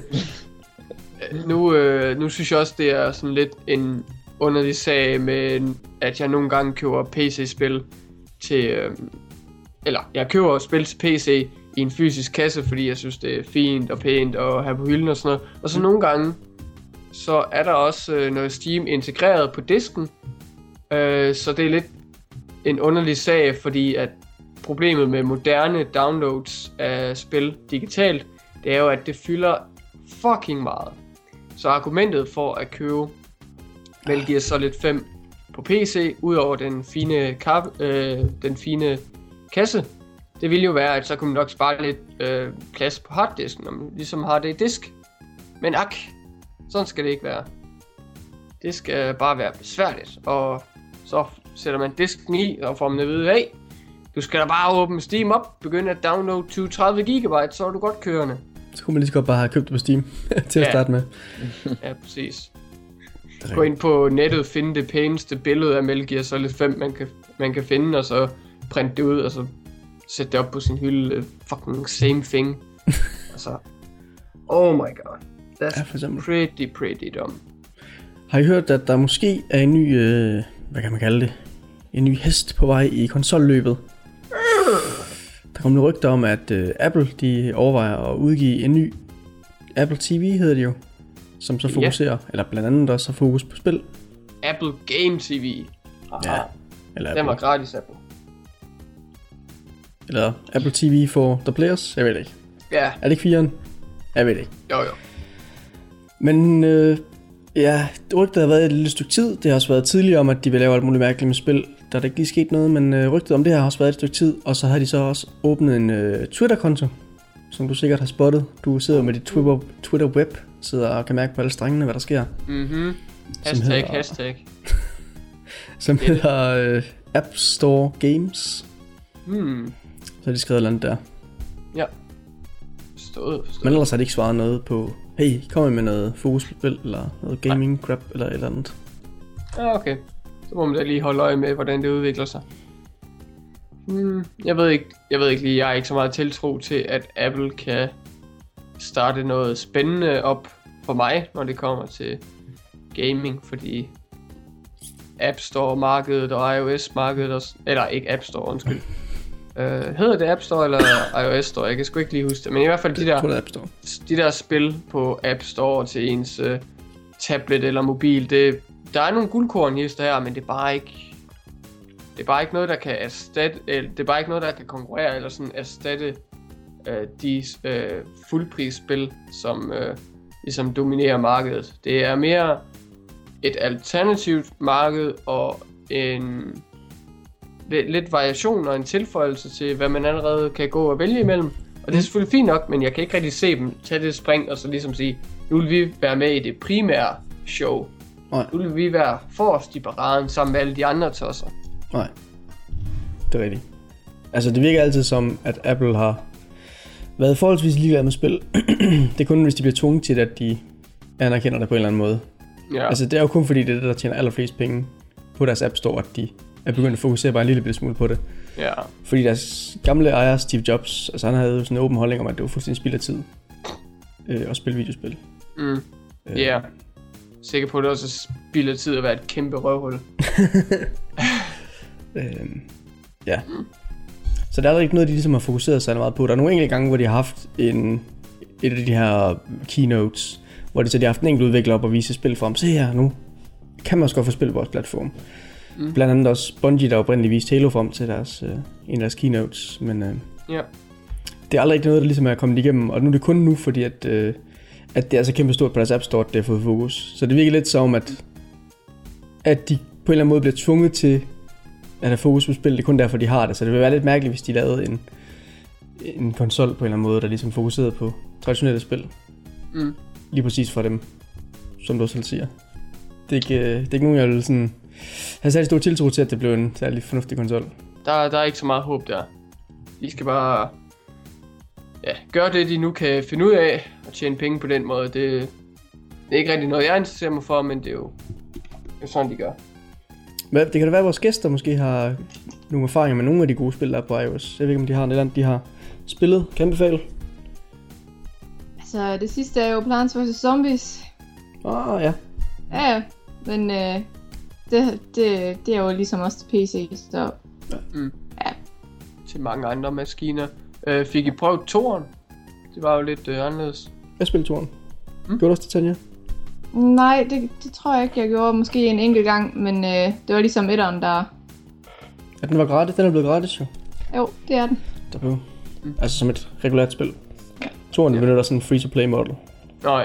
øh, nu, øh, nu synes jeg også, det er sådan lidt en underlig sag med, at jeg nogle gange køber PC-spil til... Øh, eller, jeg køber spil til PC i en fysisk kasse, fordi jeg synes, det er fint og pænt at have på hylden og sådan noget. Og så nogle gange, så er der også øh, noget Steam integreret på disken. Øh, så det er lidt en underlig sag, fordi at problemet med moderne downloads af spil digitalt, det er jo, at det fylder fucking meget. Så argumentet for at købe Metal Gear Solid 5 på PC, udover den fine, kap, øh, den fine kasse, det ville jo være, at så kunne man nok spare lidt øh, plads på harddisken, når man ligesom har det i disk. Men ak, sådan skal det ikke være. Det skal bare være besværligt, og så sætter man disken i, og får man at vide, hey, du skal da bare åbne Steam op, begynde at downloade 20-30 GB, så er du godt kørende. Så kunne man lige så godt bare have købt det på Steam [LAUGHS] til at Ja. starte med. Ja, præcis. Gå ind på nettet, finde det pæneste billede af Metal Gear Solid 5, man kan, man kan finde, og så printe det ud, og så sætte det op på sin hylde. Øh, Fucking same thing. [LAUGHS] altså, oh my god. That's Ja, for eksempel. pretty, pretty dumb. Har I hørt, at der måske er en ny, øh, hvad kan man kalde det? En ny hest på vej i konsolløbet. Der kom nogle rygter om, at øh, Apple de overvejer at udgive en ny Apple TV, hedder det jo. Som så Ja. fokuserer, eller blandt andet også har fokus på spil. Apple Game TV. Aha, Ja, Eller, den var Apple, gratis, Apple. Eller Apple TV for the players, jeg ved det ikke. Ja, Er det ikke firen? Jeg ved det ikke. jo jo. Men øh, ja, rygtet har været et lille stykke tid. Det har også været tidligere om, at de vil lave alt muligt mærkeligt med spil. Der er da ikke lige sket noget, men øh, rygtet om det her har også været et stykke tid. Og så har de så også åbnet en øh, Twitter-konto, som du sikkert har spottet. Du sidder med dit Twitter, Twitter web, sidder og kan mærke på alle strengene, hvad der sker. Mhm. Hashtag, hedder- hashtag. [LAUGHS] Som hedder øh, App Store Games. Hmm. Så har de skrevet et eller andet der. Ja. Forstået, forstået. Men ellers har de ikke svaret noget på, hey, kom med noget fokus på spil, eller noget gaming crap, eller et eller andet. Ja, okay. Så må man da lige holde øje med, hvordan det udvikler sig. Hmm, jeg ved ikke, jeg ved ikke lige, jeg har ikke så meget tiltro til, at Apple kan starte noget spændende op for mig, når det kommer til gaming, fordi App Store-markedet og iOS-markedet, eller ikke App Store, undskyld. Uh, hedder det App Store eller iOS Store? Jeg kan sgu ikke lige huske det, men i hvert fald de der, det er App Store. de der spil på App Store til ens uh, tablet eller mobil, det, der er nogle guldkorn i her, men det er bare ikke det er bare ikke noget, der kan erstatte, eller det er bare ikke noget, der kan konkurrere eller sådan erstatte øh, de øh, fuldprisspil, som øh, ligesom dominerer markedet. Det er mere et alternativt marked og en lidt, lidt variation og en tilføjelse til, hvad man allerede kan gå og vælge imellem. Og det er selvfølgelig fint nok, men jeg kan ikke rigtig se dem tage det spring og så ligesom sige, nu vil vi være med i det primære show. Nej. Nu vil vi være forrest i paraden sammen med alle de andre tosser. Nej. Det er rigtigt. Altså, det virker altid som, at Apple har været forholdsvis ligeglad med spil. [CLEARS THROAT] det er kun, hvis de bliver tvunget til at de anerkender det på en eller anden måde. Ja. Altså, det er jo kun fordi, det er det, der tjener allerflest penge på deres App Store, at de er begyndt at fokusere bare en lille bitte smule på det. ja. Fordi deres gamle ejer, Steve Jobs, altså han havde jo sådan en åben holdning om, at det var fuldstændig spild af tid. Øh, at spille videospil. Mm. Øh, Ja. Yeah. Sikker på, at det også er spild af tid at være et kæmpe røvhul. [LAUGHS] Øh, ja. Så der er ikke noget, de ligesom har fokuseret sig meget på. Der er nogle enkelte gange, hvor de har haft en, et af de her keynotes, hvor de så de har haft en enkelt udvikler op og vise spil frem. Se her, nu kan man også godt få spil på vores platform. Mm. Blandt andet også Bungie, der oprindeligt viste Halo frem til deres, øh, en af deres keynotes. Men øh, Ja. det er aldrig ikke noget, der ligesom er kommet igennem. Og nu er det kun nu, fordi at, øh, at det er så kæmpe stort på deres App Store, at det har fået fokus. Så det virker lidt som, at, at de på en eller anden måde bliver tvunget til at have fokus på spil. Det er kun derfor, de har det. Så det vil være lidt mærkeligt, hvis de lavede en, en konsol på en eller anden måde, der ligesom fokuserede på traditionelle spil. Mm. Lige præcis for dem, som du også selv siger. Det er ikke, øh, det er ikke nogen, jeg vil sådan have særlig stor tiltro til, at det blev en særlig fornuftig konsol. Der, der er ikke så meget håb der. De skal bare ja, gøre det, de nu kan finde ud af og tjene penge på den måde. Det, det er ikke rigtig noget, jeg interesserer mig for, men det er jo, det er sådan, de gør. Hvad, det kan da være, at vores gæster måske har nogle erfaringer med nogle af de gode spil, der er på iOS. Jeg ved ikke, om de har et eller andet, de har spillet. Kan anbefale. Altså, det sidste er jo Plants vs. Zombies. Åh, oh, ja. Ja, ja. Men øh, det, det, det er jo ligesom også til PC, så Til mange andre maskiner. Øh, fik I prøvet toren? Det var jo lidt øh, anderledes. Jeg spillede turen. Mm. Mm. Gjorde du også det, Tanja? nej, det, det tror jeg ikke, jeg gjorde. Måske en enkelt gang, men øh, det var ligesom etteren, der... At den var gratis. Den er blevet gratis, jo. Jo, det er den. Der blev. Mm. Altså som et regulært spil. Turen, ja. benytter sådan en free-to-play model. Nå ja.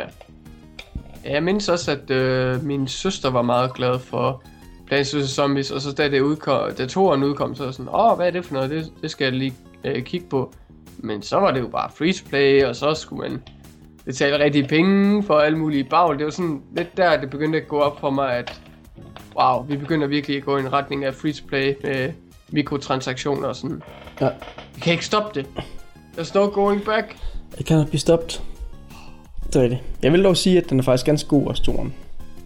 Ja, Jeg mindes også, at øh, min søster var meget glad for Plants vs. Zombies, og så da, det udkom, da toeren udkom, så var sådan, åh, hvad er det for noget? Det, det skal jeg lige øh, kigge på. Men så var det jo bare free to play, og så skulle man betale rigtige penge for alle mulige bagl. Det var sådan lidt der, det begyndte at gå op for mig, at wow, vi begynder virkelig at gå i en retning af free to play med mikrotransaktioner og sådan. Ja. Vi kan ikke stoppe det. There's no going back. It cannot be stopped. Det er rigtigt. Jeg vil dog sige, at den er faktisk ganske god også, turen.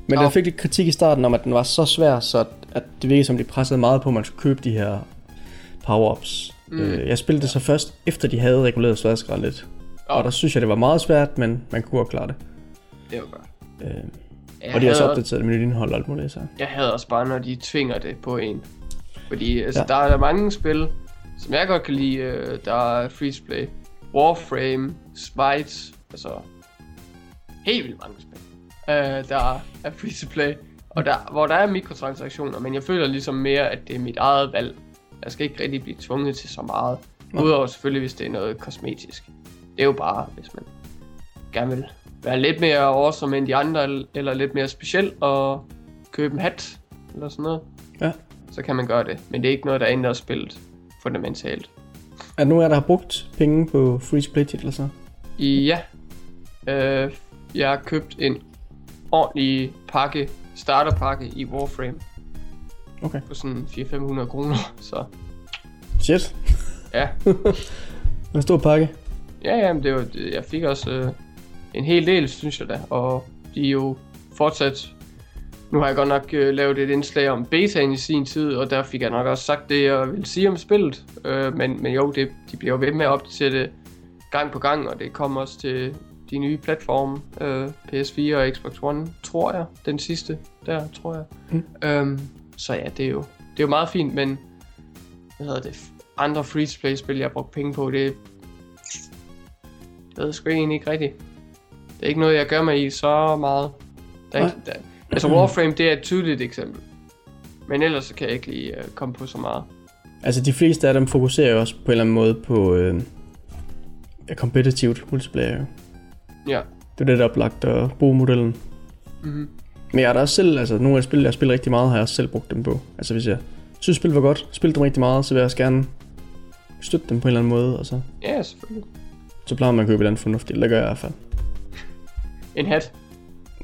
Men Nå. den fik lidt kritik i starten om, at den var så svær, så at det virkede som, de pressede meget på, at man skulle købe de her power-ups. Mm. Øh, jeg spillede det så først, efter de havde reguleret sværdsgrad lidt. Nå. Og der synes jeg, det var meget svært, men man kunne godt klare det. Det var godt. Øh, Jeg og de har så havde- opdateret med nyt indhold og alt muligt, så. Jeg hader også bare, når de tvinger det på en. Fordi altså, ja. Der er der mange spil, som jeg godt kan lide. Øh, der er free to play. Warframe, Smite, altså helt vildt mange spil, øh, der er free to play. Og der, hvor der er mikrotransaktioner, men jeg føler ligesom mere, at det er mit eget valg. Jeg skal ikke rigtig blive tvunget til så meget. Nå. Udover selvfølgelig, hvis det er noget kosmetisk. Det er jo bare, hvis man gerne vil være lidt mere awesome end de andre, eller lidt mere speciel, og købe en hat, eller sådan noget. Ja. Så kan man gøre det. Men det er ikke noget, der ændrer spillet fundamentalt. Er der nogen af der har brugt penge på free-to-play titler så? Ja. Øh, jeg har købt en ordentlig pakke, starterpakke i Warframe. Okay. På sådan 400-500 kroner, [LAUGHS] så Shit. ja. [LAUGHS] En stor pakke. Ja, ja, men det var, jeg fik også øh, en hel del, synes jeg da, og de er jo fortsat... Nu har jeg godt nok øh, lavet et indslag om betaen i sin tid, og der fik jeg nok også sagt det, jeg ville sige om spillet. Øh, men, men jo, det, de bliver jo ved med at opdatere det gang på gang, og det kommer også til de nye platforme, øh, PS4 og Xbox One, tror jeg. Den sidste, der, tror jeg. Mm. Øhm, så ja, det er jo, det er jo meget fint, men hvad hedder det, andre free-to-play-spil, jeg har brugt penge på, det, det ved jeg sgu egentlig ikke rigtigt. Det er ikke noget, jeg gør mig i så meget. Der er ikke, der, altså Warframe, det er et tydeligt eksempel. Men ellers så kan jeg ikke lige uh, komme på så meget. Altså de fleste af dem fokuserer jo også på en eller anden måde på øh, competitivt multiplayer. Ja. Det er det, der er oplagt at bruge modellen. Mm-hmm. Men jeg har da også selv, altså nogle af spil, jeg spiller rigtig meget, har jeg også selv brugt dem på. Altså hvis jeg synes, spillet var godt, spillet dem rigtig meget, så vil jeg også gerne støtte dem på en eller anden måde, og så, Ja, selvfølgelig. så plejer man at købe et eller andet fornuftigt. Det gør jeg i hvert fald. En hat.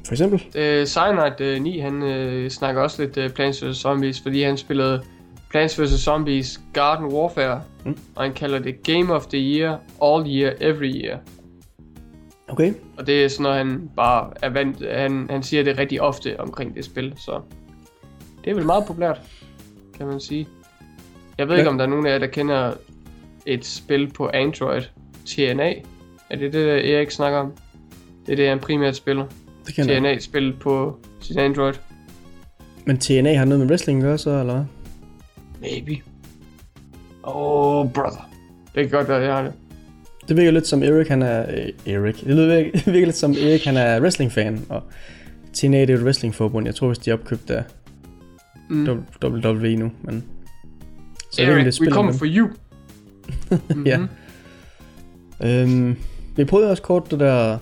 For eksempel, Øh, Cyanide øh, 9, han øh, snakker også lidt øh, Plants vs. Zombies, fordi han spillede Plants vs. Zombies Garden Warfare, mm. og han kalder det Game of the Year, All Year, Every Year. Okay, Og det er sådan noget, han bare er vant, han, han siger det rigtig ofte omkring det spil, så det er vel meget populært, kan man sige. Jeg ved Ja. ikke, om der er nogen af jer, der kender et spil på Android, TNA. Er det det, der Erik snakker om? Det er det, han primært spiller. det jeg. TNA-spil på sit Android. Men TNA har noget med wrestling at gøre så, eller hvad? Maybe. Oh, brother. Det kan godt være, jeg har det. Det virker lidt som Erik, han er... Øh, Erik. Det lyder virker, [LAUGHS] virker lidt som Erik, han er wrestling-fan, og TNA det er et wrestling-forbund. Jeg tror, hvis de er opkøbt af Mm. WWE nu, men... Så Eric, det we come for you. mm-hmm. [LAUGHS] Ja. Øhm, vi prøvede også kort det der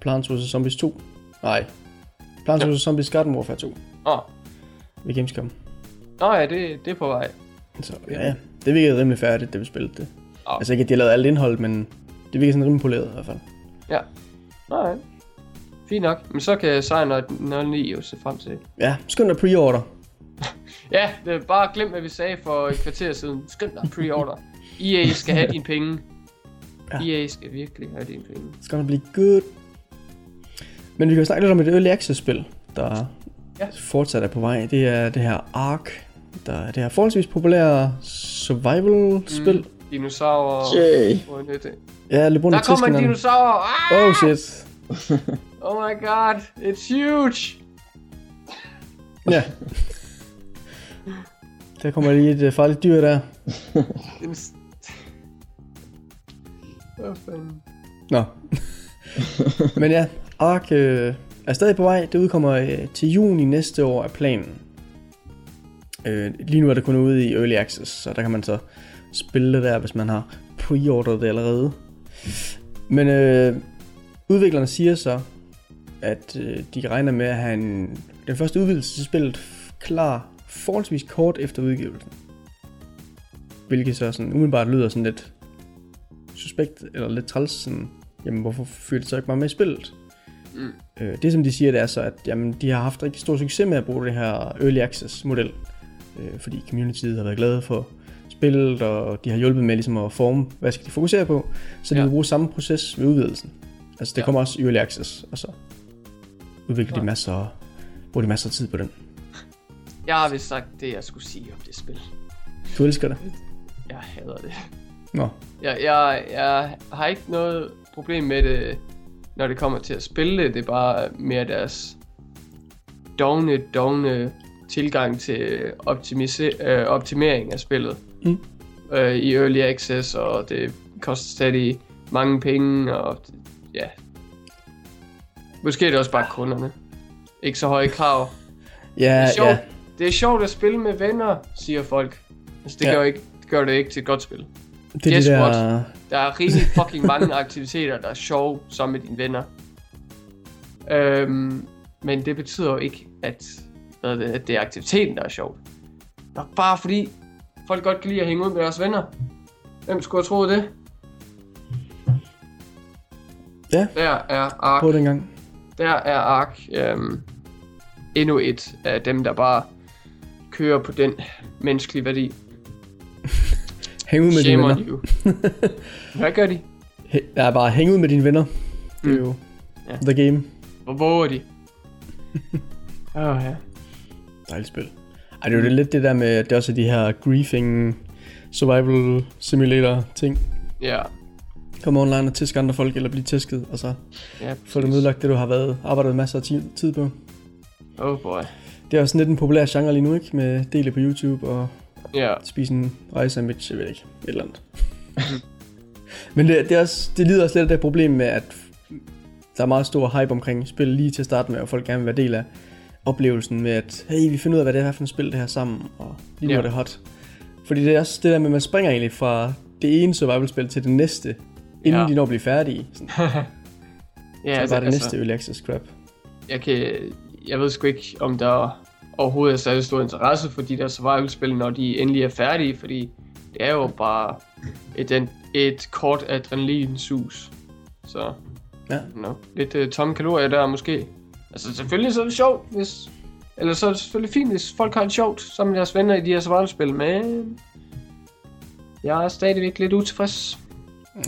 Plants vs. Zombies 2. Nej. Plants Ja. vs. Zombies Garden Warfare 2 Åh, ved Gamescom. Nå ja, det, det er på vej. Så ja, ja. det virkede rimelig færdigt, det vi spillede det. Ja. Altså ikke, at de har lavet alt indhold, men det virkede sådan rimelig poleret i hvert fald. Ja. Nå ja. Fint nok. Men så kan Cyanide 09 jo se frem til. Ja, skynd dig pre-order. [LAUGHS] Ja, det er bare glem, hvad vi sagde for et kvarter siden. Skynd dig pre-order. EA skal have dine penge. Ja. EA skal virkelig have dine penge. It's gonna be good. Men vi kan jo snakke lidt om et early access spil, der Ja. fortsat er på vej. Det er det her Ark, der er det her forholdsvis populære survival-spil. Mm. Mm, dinosaurer. Yay. Ja, løb rundt Der kommer en dinosaur! Ah! Oh shit. [LAUGHS] Oh my god, it's huge! Ja. Der kommer lige et øh, farligt dyr der. Hvad fanden? Nå. Men ja, Ark øh, er stadig på vej. Det udkommer øh, til juni næste år er planen. Øh, lige nu er det kun ude i Early Access, så der kan man så spille det der, hvis man har pre-ordret det allerede. Men øh, udviklerne siger så, at øh, de regner med at have en, den første udvidelse til spillet klar forholdsvis kort efter udgivelsen. Hvilket så sådan umiddelbart lyder sådan lidt suspekt, eller lidt træls, sådan, jamen hvorfor fyrer det så ikke bare med i spillet? Mm. Øh, det som de siger, det er så, at jamen, de har haft rigtig stor succes med at bruge det her Early Access model, øh, fordi communityet har været glade for spillet, og de har hjulpet med ligesom at forme, hvad skal de fokusere på, så de Ja. vil bruge samme proces ved udvidelsen. Altså det Ja. kommer også i Early Access, og så udvikler Ja. de masser, bruger de masser af tid på den. Jeg har vist sagt det, jeg skulle sige om det spil. Du elsker det? Jeg hader det. Nå, Jeg, jeg, jeg har ikke noget problem med det, når det kommer til at spille det. Det er bare mere deres dogne, dogne tilgang til optimise- øh, optimering af spillet. Mm. Øh, I Early Access, og det koster stadig mange penge, og ja. Måske er det også bare kunderne. Ikke så høje krav. Det ja, er sjovt, ja, det er sjovt at spille med venner, siger folk. Altså, det, Ja. gør, ikke, det gør det ikke til et godt spil. det er Guess de der, what? Der er rigtig fucking mange [LAUGHS] aktiviteter, der er sjove sammen med dine venner. Øhm, men det betyder jo ikke, at, det, at det er aktiviteten, der er sjov. Nok bare fordi folk godt kan lide at hænge ud med deres venner. Hvem skulle have troet det? Ja. Der er Ark, på den gang. der er Ark øhm, endnu et af dem, der bare kører på den menneskelige værdi. [LAUGHS] Hæng ud med dine Shame venner. on you. [LAUGHS] Hvad gør de? Hæ- Ja, bare hæng ud med dine venner. Det er Mm. jo Ja. the game. Hvor våger de? [LAUGHS] Åh oh, ja. Dejligt spil. Ej, det er jo lidt det der med, det også er de her griefing survival simulator ting. Ja. Komme online og tæske andre folk, eller blive tæsket, og så Ja, få det udlagt, det du har været arbejdet masser af ti- tid på. Oh boy. Det er også lidt en populær genre lige nu, ikke? Med dele på YouTube og Ja, spise en rice sandwich, jeg ved ikke, et eller andet. [LAUGHS] Men det, det, er også, det lider også lidt af det problem med, at der er meget stor hype omkring spil lige til at starte med, og folk gerne vil være del af oplevelsen med, at hey, vi finder ud af, hvad det er for et spil, det her sammen, og lige nu Ja. er det hot. Fordi det er også det der med, at man springer egentlig fra det ene survival-spil til det næste, inden Ja. de når at blive færdige. [LAUGHS] Sådan, ja så altså, bare det altså, næste early access crap. jeg, kan, jeg ved sgu ikke, om der overhovedet er særlig stor interesse for de der survival-spil, når de endelig er færdige, fordi det er jo bare et, et kort adrenalinsus. Så Ja. no, lidt uh, tomme kalorier der måske. Altså selvfølgelig så er det sjovt, hvis... Eller så er det selvfølgelig fint, hvis folk har det sjovt sammen med deres venner i de her survival-spil, men... Jeg er stadigvæk lidt utilfreds.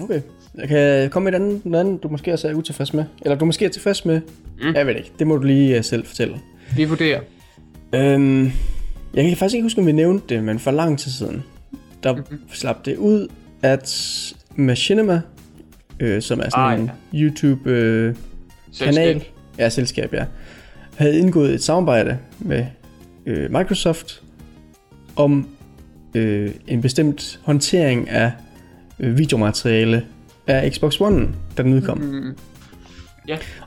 Okay. Jeg kan komme med et andet, noget andet, du måske også er utilfreds med. Eller du måske er tilfreds med. Mm. Jeg ved ikke. Det må du lige uh, selv fortælle. Vi vurderer. Øhm, jeg kan faktisk ikke huske, om vi nævnte det, men for lang tid siden, der Mhm. mm-hmm. slap det ud, at Machinima, øh, som er sådan Ah, ah, en YouTube-kanal, øh. Ja, selskab, ja, havde indgået et samarbejde med øh, Microsoft om øh, en bestemt håndtering af øh, videomateriale af Xbox One, da den udkom. Mm,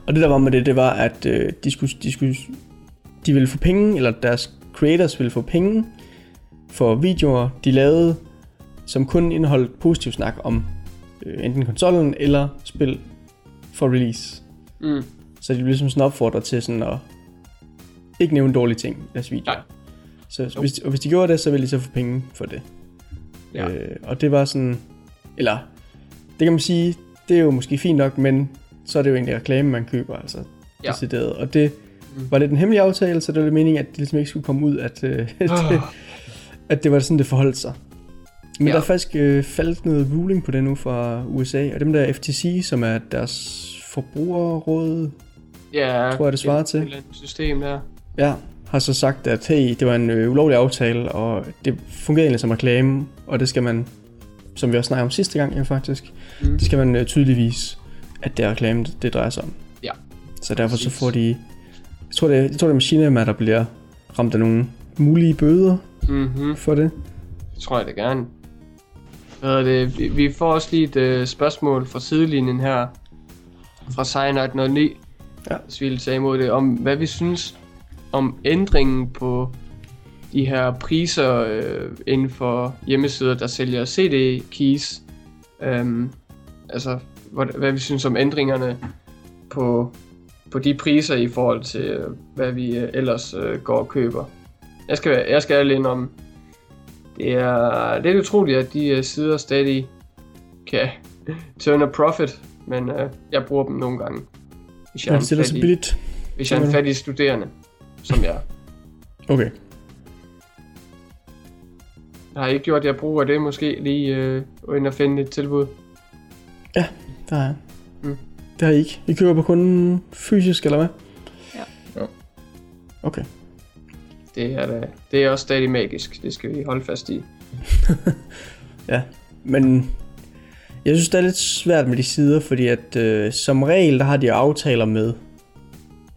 Og det der var med det, det var, at øh, de, skulle, de, skulle, de ville få penge, eller deres creators ville få penge for videoer, de lavede, som kun indeholdt positiv snak om øh, enten konsollen eller spil for release. mm, Så de blev ligesom sådan opfordret til sådan at ikke nævne dårlige ting i deres video. Nej. Så hvis, og hvis de gjorde det, så ville de så få penge for det. Ja. Øh, og det var sådan, eller det kan man sige, det er jo måske fint nok, men så er det jo egentlig reklame, man køber, altså Ja. decideret. Og det Mm. var lidt en hemmelig aftale, så det var lidt meningen, at det ligesom ikke skulle komme ud, at, øh, [LAUGHS] at, Ah. at det var sådan, det forholdt sig. Men Ja. der er faktisk øh, faldet noget ruling på det nu fra USA, og dem der FTC, som er deres forbrugerråd, Ja, Tror jeg, det svarer til. et system der. ja, har så sagt, at hey, det var en øh, ulovlig aftale, og det fungerede egentlig som reklame, og det skal man, som vi også snakkede om sidste gang jo faktisk, Mm. det skal man øh, tydeligvis, at det er reklame, det, drejer sig om. Ja. Så derfor så Præcis. får de, jeg tror det, jeg tror det er Machinima, der bliver ramt af nogle mulige bøder Mm-hmm. for det. Det tror jeg da gerne. Hvad det? Vi- får også lige et uh, spørgsmål fra sidelinjen her. Fra Cyanide 09. Ja. Hvis vi imod det. Om hvad vi synes om ændringen på de her priser øh, inden for hjemmesider, der sælger CD-keys. Øhm, altså, hvad, hvad vi synes om ændringerne på, på de priser i forhold til, øh, hvad vi øh, ellers øh, går og køber. Jeg skal, jeg skal ærlig om det er lidt utroligt, at de øh, sider stadig kan turn a profit, men øh, jeg bruger dem nogle gange. Hvis jeg, er en er fattig, billigt. hvis jeg er en fattig studerende, som jeg er. Okay. Jeg har ikke gjort, at jeg bruger det måske lige gå ind og finde et tilbud. Der er. Mm. Mm. Det har I ikke. I køber kun fysisk, eller hvad? Ja. Ja. Okay. Det er, da, det er også stadig magisk, det skal vi holde fast i. [LAUGHS] Ja, men jeg synes, det er lidt svært med de sider, fordi at øh, som regel, der har de aftaler med,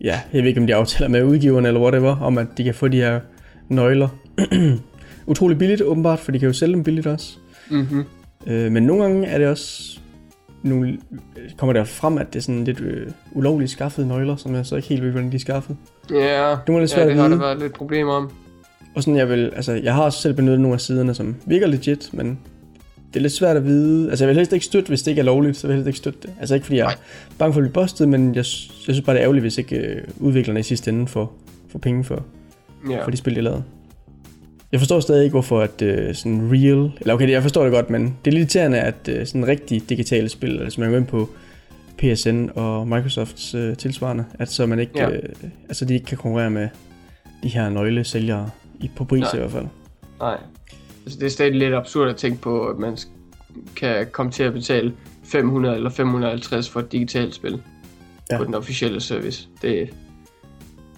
ja, jeg ved ikke, om de aftaler med udgiverne eller whatever, om at de kan få de her nøgler. [CLEARS THROAT] Utrolig billigt, åbenbart, for de kan jo sælge dem billigt også. Mm-hmm. Øh, men nogle gange er det også, nogle, kommer der frem, at det er sådan lidt øh, ulovligt skaffede nøgler, som jeg så ikke helt ved, hvordan de er skaffet. Ja, Det må lidt ja, svært det at har der været lidt problemer om. Og sådan, jeg vil, altså, jeg har også selv benyttet nogle af siderne, som virker legit, men det er lidt svært at vide. Altså, jeg vil helst ikke støtte, hvis det ikke er lovligt, så vil jeg helst ikke støtte det. Altså, ikke fordi jeg Nej. er bange for at blive bustet, men jeg, jeg synes bare, det er ærgerligt, hvis ikke øh, udviklerne i sidste ende får, får penge for, Ja. for de spil, de lavede. Jeg forstår stadig ikke, hvorfor at øh, sådan real, eller okay, jeg forstår det godt, men det er lidt irriterende, at øh, sådan rigtig digitale spil, altså man går ind på PSN og Microsofts øh, tilsvarende, at så man ikke, Ja. ja. øh, altså de ikke kan konkurrere med de her nøglesælgere i, på pris Nej. i hvert fald. Nej. Altså, det er stadig lidt absurd at tænke på, at man kan komme til at betale 500 eller 550 for et digitalt spil ja. På den officielle service. Det...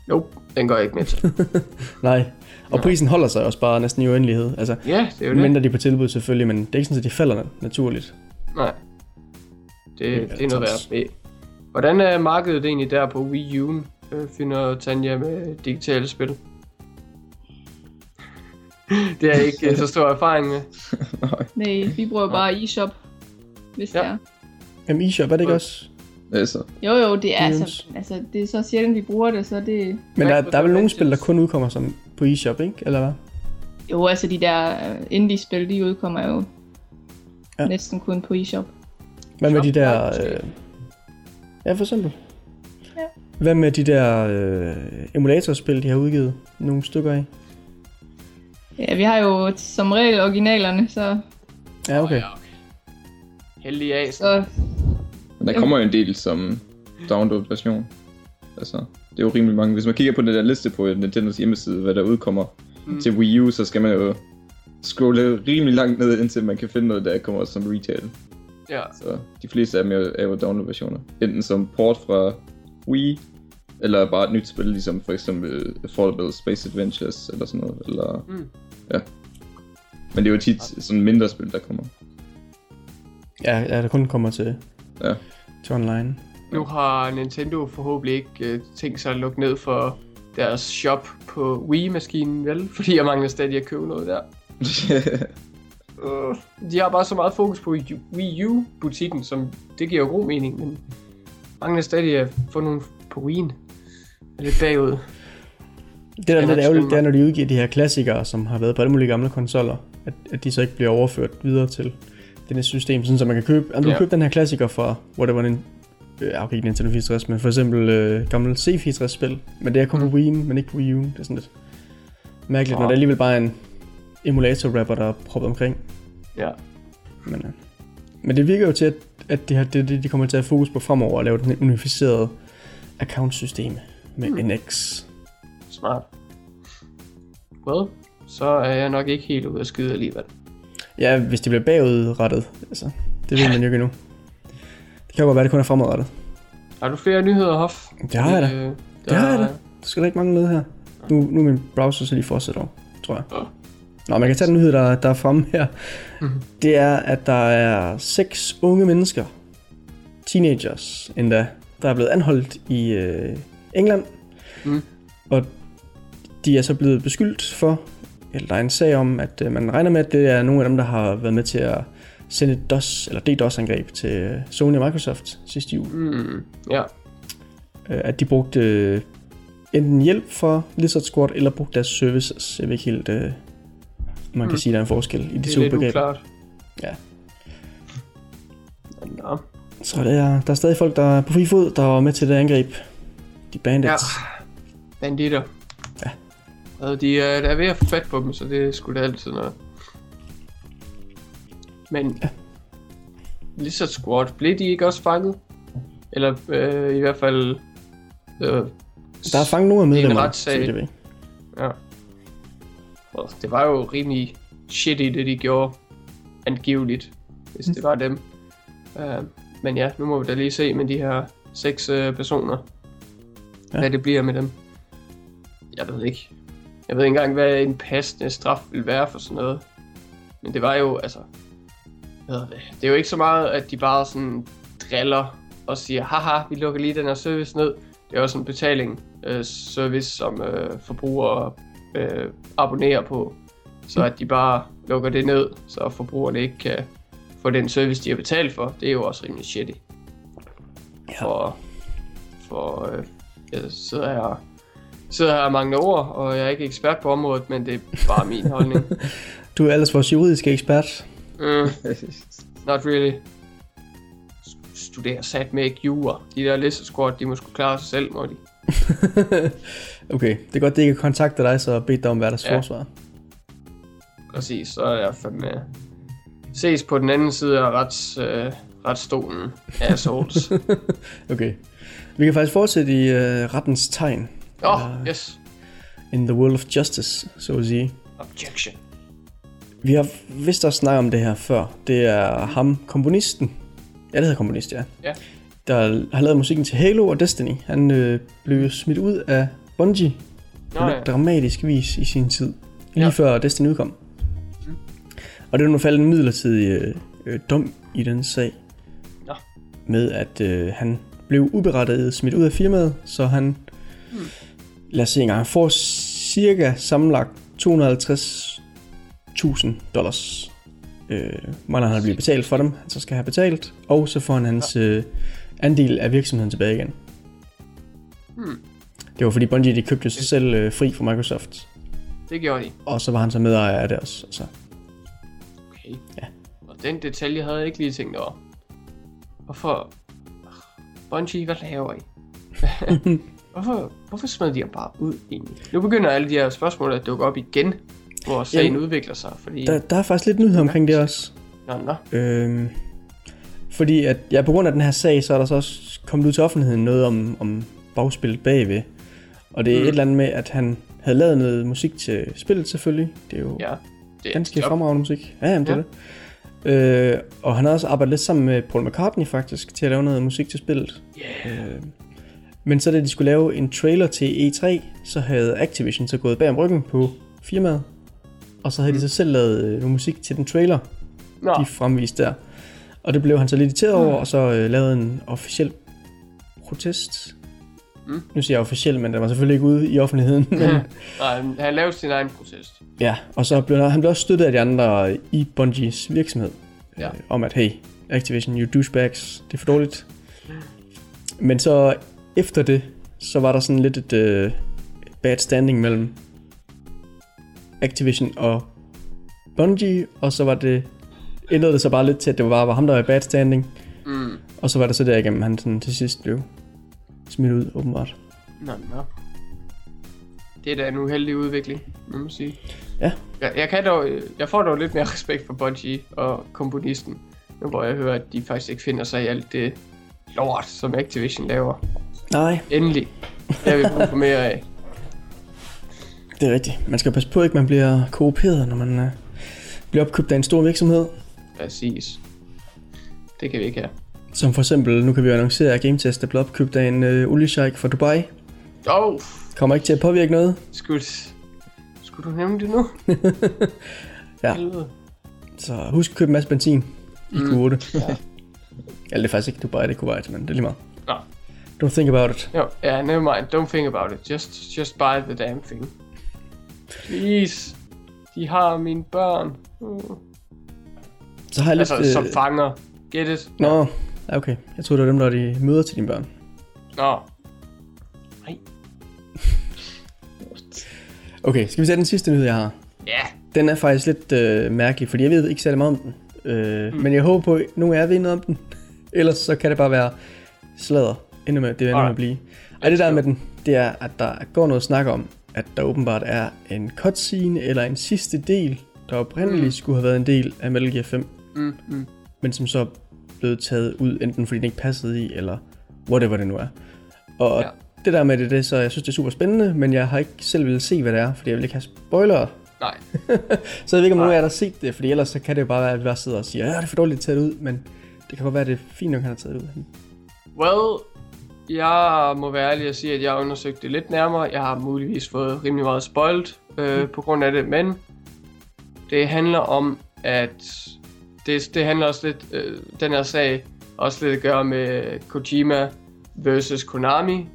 Nope, den går jeg ikke med til. [LAUGHS] Nej, og Nej. prisen holder sig også bare næsten i uendelighed. Altså, ja, det er jo det. mindre de på tilbud selvfølgelig, men det er ikke sådan, at de falder na- naturligt. Nej. Det, Det er det er noget træls. værd. Hvordan er markedet egentlig der på Wii U? Øh, finder Tanja med digitale spil? [LAUGHS] det er ikke øh, så stor erfaring med. [LAUGHS] Nej, vi bruger bare eShop, hvis Ja. ja. det er. Jamen, eShop, er det ikke også? Altså, Jo, jo, det er, altså, altså, det er så sjældent, vi bruger det, så det... Men der, der er vel nogle spil, der kun udkommer som på eShop, ikke? Eller hvad? Jo, altså de der øh, indie-spil, de udkommer jo Ja. ja. næsten kun på eShop. Hvad med de der... Øh... Ja, for eksempel. Ja. Hvad med de der øh, emulatorspil, de har udgivet nogle stykker af? Ja, vi har jo som regel originalerne, så, Ja, okay. Heldig af. så men der kommer jo en del som download-version. Altså, det er jo rimelig mange. Hvis man kigger på den der liste på Nintendos hjemmeside, hvad der udkommer mm. til Wii U, så skal man jo scrolle rimelig langt ned, indtil man kan finde noget, der kommer som retail. Ja. Så de fleste af dem er jo, er jo download-versioner. Enten som port fra Wii, eller bare et nyt spil, ligesom for eksempel Affordable Space Adventures, eller sådan noget. Eller, Mm. Ja. Men det er jo tit sådan mindre spil, der kommer. Ja, ja der kun kommer til, Ja. til online. Nu har Nintendo forhåbentlig ikke øh, tænkt sig at lukke ned for deres shop på Wii-maskinen, vel? [LAUGHS] Fordi jeg mangler stadig at købe noget der. Uh, [LAUGHS] de har bare så meget fokus på Wii U-butikken, som det giver jo god mening, men mangler stadig at få nogle på Wii'en. Er lidt bagud. Det der er Ja, lidt ærgerligt, det er, når de udgiver de her klassikere, som har været på alle mulige gamle konsoller, at, at de så ikke bliver overført videre til det næste system, sådan så man kan købe, du Ja. kan købe den her klassiker fra, hvor det var en, øh, okay, ikke Nintendo 64, men for eksempel øh, gammel C64-spil, men det er kun på Wii, men ikke på Wii U, det er sådan lidt mærkeligt, når Åh. det er alligevel bare en emulator-rapper, der er proppet omkring, Ja. men, øh, men det virker jo til, at, at det, her, det, det, de kommer til at have fokus på fremover, at lave et unificeret account-system med Hmm. NX. Smart. Well, så er jeg nok ikke helt ude at skyde alligevel. Ja, hvis det bliver bagudrettet, altså, det ved man jo ikke endnu. Det kan jo godt være, det kun er fremadrettet. Har du flere nyheder, Hoff? Det har jeg da. Øh, Det har jeg da. Der skal der ikke mange med her. Nu, nu er min browser så lige fortsat over, tror jeg. Ja. Nå, man kan tage den nyhed, der, der er fremme her. Mhm. Det er, at der er seks unge mennesker, teenagers endda, der er blevet anholdt i øh, England. Mm. Og de er så blevet beskyldt for, eller der er en sag om, at øh, man regner med, at det er nogle af dem, der har været med til at sende et DOS, eller DDoS-angreb til øh, Sony og Microsoft sidste jul. Mm, ja. Øh, at de brugte enten hjælp fra Lizard Squad, eller brugte deres services. Jeg ved ikke helt, øh, man kan Mm. sige, der er en forskel i de Det er to lidt begreber. uklart. Ja. Nå. Så der er, der er stadig folk, der er på fri fod, der var med til det angreb. De bandits. Ja. Banditter. Og de er, der er ved at få fat på dem, så det skulle da altid noget. Men. Lizard Squad, blev de ikke også fanget? Eller øh, i hvert fald... Øh, Der er fanget nogle af medlemmerne, så jeg ved. Ja. Og det var jo rimelig shitty, det de gjorde. Angiveligt, hvis det var dem. Uh, men ja, nu må vi da lige se med de her seks uh, personer, ja. hvad det bliver med dem. Jeg ved ikke. Jeg ved ikke engang, hvad en passende straf vil være for sådan noget. Men det var jo, altså... Hvad det? det er jo ikke så meget, at de bare sådan driller og siger, haha, vi lukker lige den her service ned. Det er også en betaling øh, service, som øh, forbrugere øh, abonnerer på. Så at de bare lukker det ned, så forbrugerne ikke kan få den service, de har betalt for. Det er jo også rimelig shitty. Ja. For, for øh, jeg sidder her, sidder her og mangler ord, og jeg er ikke ekspert på området, men det er bare min [LAUGHS] holdning. Du er ellers vores juridiske ekspert. Mm, not really. Studerer sat med ikke jura. De der lizard squad, de må sgu klare sig selv, må de. [LAUGHS] okay, det er godt, det ikke kontakter dig, så bed dig om, deres Ja. forsvar. Præcis, så er jeg fandme... Ses på den anden side af rets, øh, retsstolen. Assholes. [LAUGHS] Okay. Vi kan faktisk fortsætte i uh, rettens tegn. Åh, oh, yes. In the world of justice, så at sige. Objection. Vi har vist også snakket om det her før. Det er ham, komponisten. Ja, det hedder komponist, ja. Ja. Der har lavet musikken til Halo og Destiny. Han øh, blev smidt ud af Bungie på Nå lidt ja. dramatisk vis i sin tid. Lige Ja. før Destiny udkom. Mm. Og det er nu faldet en midlertidig øh, øh, dom i den sag. Nå. Med at øh, han blev uberettiget smidt ud af firmaet, så han. Lad os se engang, han får cirka sammenlagt 250 1000 dollars. Øh, mangler han at blive betalt for dem, han så skal have betalt, og så får han hans øh, andel af virksomheden tilbage igen. Hmm. Det var fordi Bungie de købte sig selv øh, fri fra Microsoft, Det gjorde de. og så var han så medejer af det også. Altså. Okay. Ja. Og den detalje havde jeg ikke lige tænkt over. Hvorfor... Bungie, hvad laver I? [LAUGHS] hvorfor, hvorfor smed de ham bare ud egentlig? Nu begynder alle de her spørgsmål at dukke op igen, hvor sagen Jamen, udvikler sig, fordi... Der, der er faktisk lidt nyhed omkring det også. Nå, nå. Øhm, fordi at, ja, på grund af den her sag, så er der så også kommet ud til offentligheden noget om, om bagspillet bagved. Og det er Mm. et eller andet med, at han havde lavet noget musik til spillet selvfølgelig. Det er jo Ja. Det er ganske job. fremragende musik. Ja, jamen, det er det. Øh, og han har også arbejdet lidt sammen med Paul McCartney faktisk, til at lave noget musik til spillet. Yeah. Øh, men så da de skulle lave en trailer til E3, så havde Activision så gået bag om ryggen på firmaet. Og så havde Mm. de så selv lavet øh, noget musik til den trailer, Nå, de fremviste der. Og det blev han så lidt irriteret over, og så øh, lavede en officiel protest. Mm. Nu siger jeg officiel, men den var selvfølgelig ikke ude i offentligheden. [LAUGHS] Men, nej, han lavede sin egen protest. ja, og så blev han blev også støttet af de andre i Bungies virksomhed. Ja. Øh, om at, hey, Activision, you douchebags, det er for dårligt. Men så efter det, så var der sådan lidt et øh, bad standing mellem Activision og Bungie, og så var det ændrede det så bare lidt til, at det bare var ham, der var i bad standing. Mm. Og så var det så der igennem, han sådan til sidst blev smidt ud, åbenbart. Nå, nå. Det er da en uheldig udvikling, må man sige. Ja. Jeg, jeg, kan dog, jeg får dog lidt mere [LAUGHS] respekt for Bungie og komponisten, nu hvor jeg hører, at de faktisk ikke finder sig i alt det lort, som Activision laver. Nej, Endelig. Det har vi brug for mere af. [LAUGHS] det er rigtigt. Man skal passe på, ikke man bliver korruperet, når man uh, bliver opkøbt af en stor virksomhed. Præcis. Det kan vi ikke have. Som for eksempel, nu kan vi annoncere, at GameTest er blevet opkøbt af en uh, oliesheik fra Dubai. Oh, Kommer ikke til at påvirke noget. skulle, skulle du nævne det nu? [LAUGHS] Ja. Helvede. Så husk at købe en masse benzin i Mm. Q8. Ja. Eller det er faktisk ikke Dubai, det er Kuwait, men det er lige meget. Don't think about it. Ja, yeah, never mind. Don't think about it. Just, just buy the damn thing. Please. De har mine børn. Uh. Så har jeg lidt... Altså, som øh, fanger. Get it? Nå, ja, okay. Jeg troede, det var dem, der de møder til dine børn. Nå. Nej. Okay, skal vi tage den sidste nyhed, jeg har? Ja. Den er faktisk lidt øh, mærkelig, fordi jeg ved ikke særlig meget om den. Øh, mm. Men jeg håber på, at nogle af jer ved noget om den. [LAUGHS] Ellers så kan det bare være sladder. Endnu med, det ender med at Alright. blive. Og det der med den, det er, at der går noget snak om, at der åbenbart er en cutscene eller en sidste del, der oprindeligt Mm. skulle have været en del af Metal Gear 5, Mm, mm. men som så blevet taget ud, enten fordi den ikke passede i, eller whatever det nu er. Og Ja. det der med det, det, så jeg synes, det er super spændende, men jeg har ikke selv ville se, hvad det er, fordi jeg vil ikke have spoilere. Nej. [LAUGHS] Så jeg ved ikke, om nogen af jer der har set det, fordi ellers så kan det jo bare være, at vi bare sidder og siger, ja, det er for dårligt taget ud, men det kan godt være, at det er fint nok, han har taget det ud. Well, jeg må være ærlig og sige, at jeg har undersøgt det lidt nærmere. Jeg har muligvis fået rimelig meget spoiled øh, på grund af det, men det handler om, at det, det handler også lidt, øh, den her sag, også lidt at gøre med Kojima versus Konami,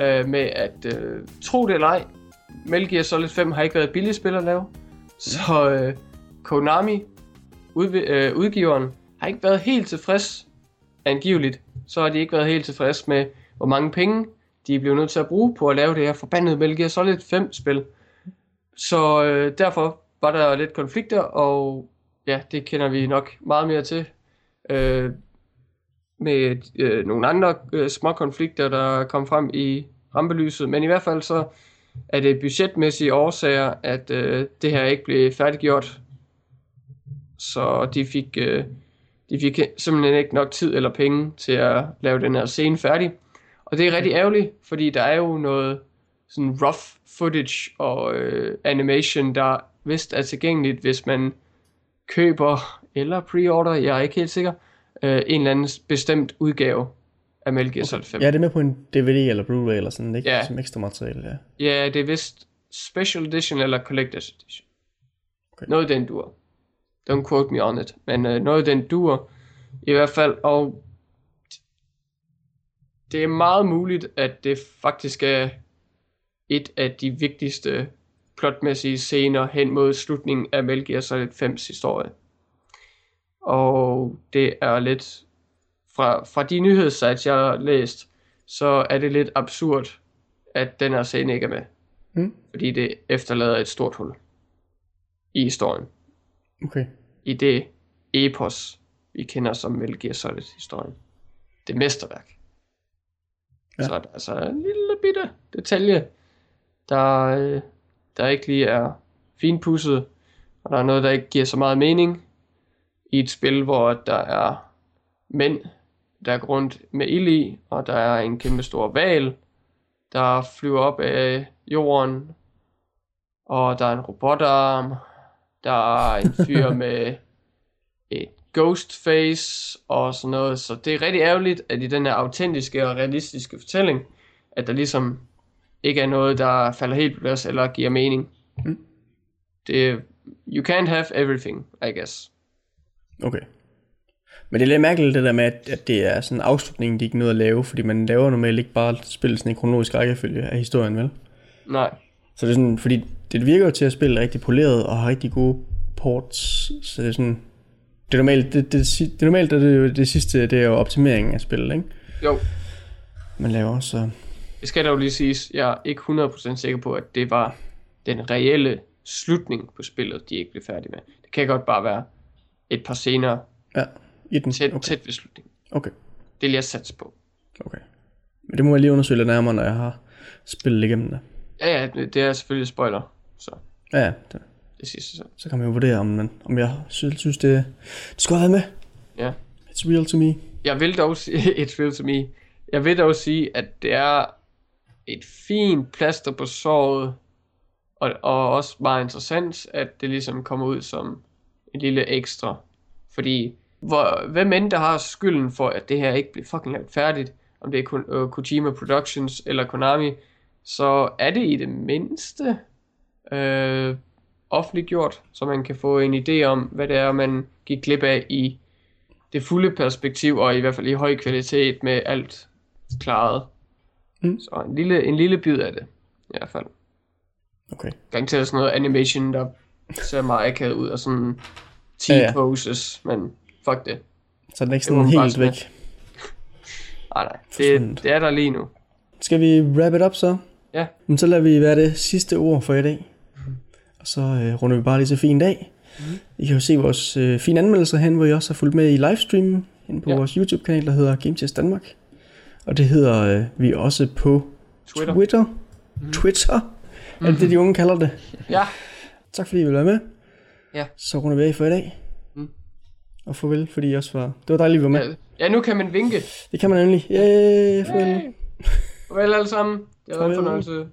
øh, med at øh, tro det eller ej, Metal Gear Solid 5 har ikke været et billigt spil at lave, så øh, Konami, ud, øh, udgiveren, har ikke været helt tilfreds, angiveligt, så har de ikke været helt tilfreds med, hvor mange penge de blev nødt til at bruge på at lave det her forbandede Metal Gear Solid 5 spil. Så øh, derfor var der lidt konflikter, og ja, det kender vi nok meget mere til. Øh, med øh, nogle andre øh, små konflikter, der kom frem i rampelyset. Men i hvert fald så er det budgetmæssige årsager, at øh, det her ikke blev færdiggjort. Så de fik, øh, de fik simpelthen ikke nok tid eller penge til at lave den her scene færdig. Og det er rigtig ærgerligt, fordi der er jo noget sådan rough footage og øh, animation, der vist er tilgængeligt, hvis man køber eller preorder, jeg er ikke helt sikker, øh, en eller anden bestemt udgave af Metal Gear Solid 5. Ja, det er med på en DVD eller Blu-ray eller sådan, ikke? Ja. Som ekstra materiale, ja. Ja, det er vist Special Edition eller Collector's Edition. Okay. Noget den dur. Don't quote me on it. Men øh, noget den dur. I hvert fald. Og det er meget muligt, at det faktisk er et af de vigtigste plotmæssige scener hen mod slutningen af Metal Gear Solid 5's historie. Og det er lidt, fra, fra de nyhedssites, jeg har læst, så er det lidt absurd, at den her scene ikke er med. Mm. Fordi det efterlader et stort hul i historien. Okay. I det epos, vi kender som Metal Gear Solid-historien. Det er mesterværk. Ja. Så er der altså en lille bitte detalje, der, øh, der ikke lige er finpudset, og der er noget, der ikke giver så meget mening i et spil, hvor der er mænd, der går rundt med ild i, og der er en kæmpe stor val, der flyver op af jorden, og der er en robotarm, der er en fyr [LAUGHS] med et ghost face og sådan noget, så det er rigtig ærgerligt, at i den her autentiske og realistiske fortælling, at der ligesom ikke er noget, der falder helt på plads eller giver mening. Mm. Det, you can't have everything, I guess. Okay. Men det er lidt mærkeligt det der med, at, at det er sådan en afslutning, de ikke nåede at lave, fordi man laver normalt ikke bare spil sådan en kronologisk rækkefølge af historien, vel? Nej, Så det er sådan, fordi det virker jo til at spille rigtig poleret og har rigtig gode ports, så det er sådan, det er normalt, det, det, det, normalt er det jo det sidste, det er jo optimeringen af spillet, ikke? jo, Man laver, så det skal dog lige siges, jeg er ikke 100% sikker på, at det var den reelle slutning på spillet, de ikke blev færdige med. Det kan godt bare være et par scener ja, i den, tæt, okay, tæt ved slutningen. okay, Det vil jeg satse på. okay. Men det må jeg lige undersøge lidt nærmere, når jeg har spillet igennem det. Ja, ja, det det er selvfølgelig spoiler, så Ja, ja, det, det sig selv. så kan man jo vurdere, om, man, om jeg synes, synes det, det skulle have været med. Ja. It's real to me. Jeg vil dog sige, [LAUGHS] et real to me, jeg vil dog sige, at det er et fint plaster på såret, og, og også meget interessant, at det ligesom kommer ud som en lille ekstra. Fordi, hvor, hvem end der har skylden for, at det her ikke bliver fucking lavet færdigt, om det er øh, Kojima Productions eller Konami, så er det i det mindste øh, offentliggjort, så man kan få en idé om, hvad det er, man gik glip af i det fulde perspektiv, og i hvert fald i høj kvalitet med alt klaret. Mm. Så en lille, en lille bid af det, i hvert fald. Okay. Garanteret sådan noget animation, der ser meget akavet ud, og sådan Ja, ja. T-poses, men fuck det. Så er den ikke Det må sådan helt væk. [LAUGHS] Nej, nej, Forsvundet. det, det er der lige nu. Skal vi wrap it up så? Ja. Men så lader vi være det sidste ord for i dag. Og så øh, runder vi bare lige så fin dag. Mm. I kan jo se vores øh, fine anmeldelser hen, hvor I også har fulgt med i livestreamen inde på Ja. vores YouTube-kanal, der hedder GameTest Danmark. Og det hedder øh, vi også på Twitter. Twitter. Mm. Twitter. Er det det, de unge kalder det? Ja, Tak fordi I ville være med. Ja. Så runder vi af for i dag. Mm. Og farvel, fordi I også var... Det var dejligt, at I var med. ja, ja, nu kan man vinke. Det kan man nemlig. Yeah, farvel. Farvel alle sammen. Det været en fornøjelse.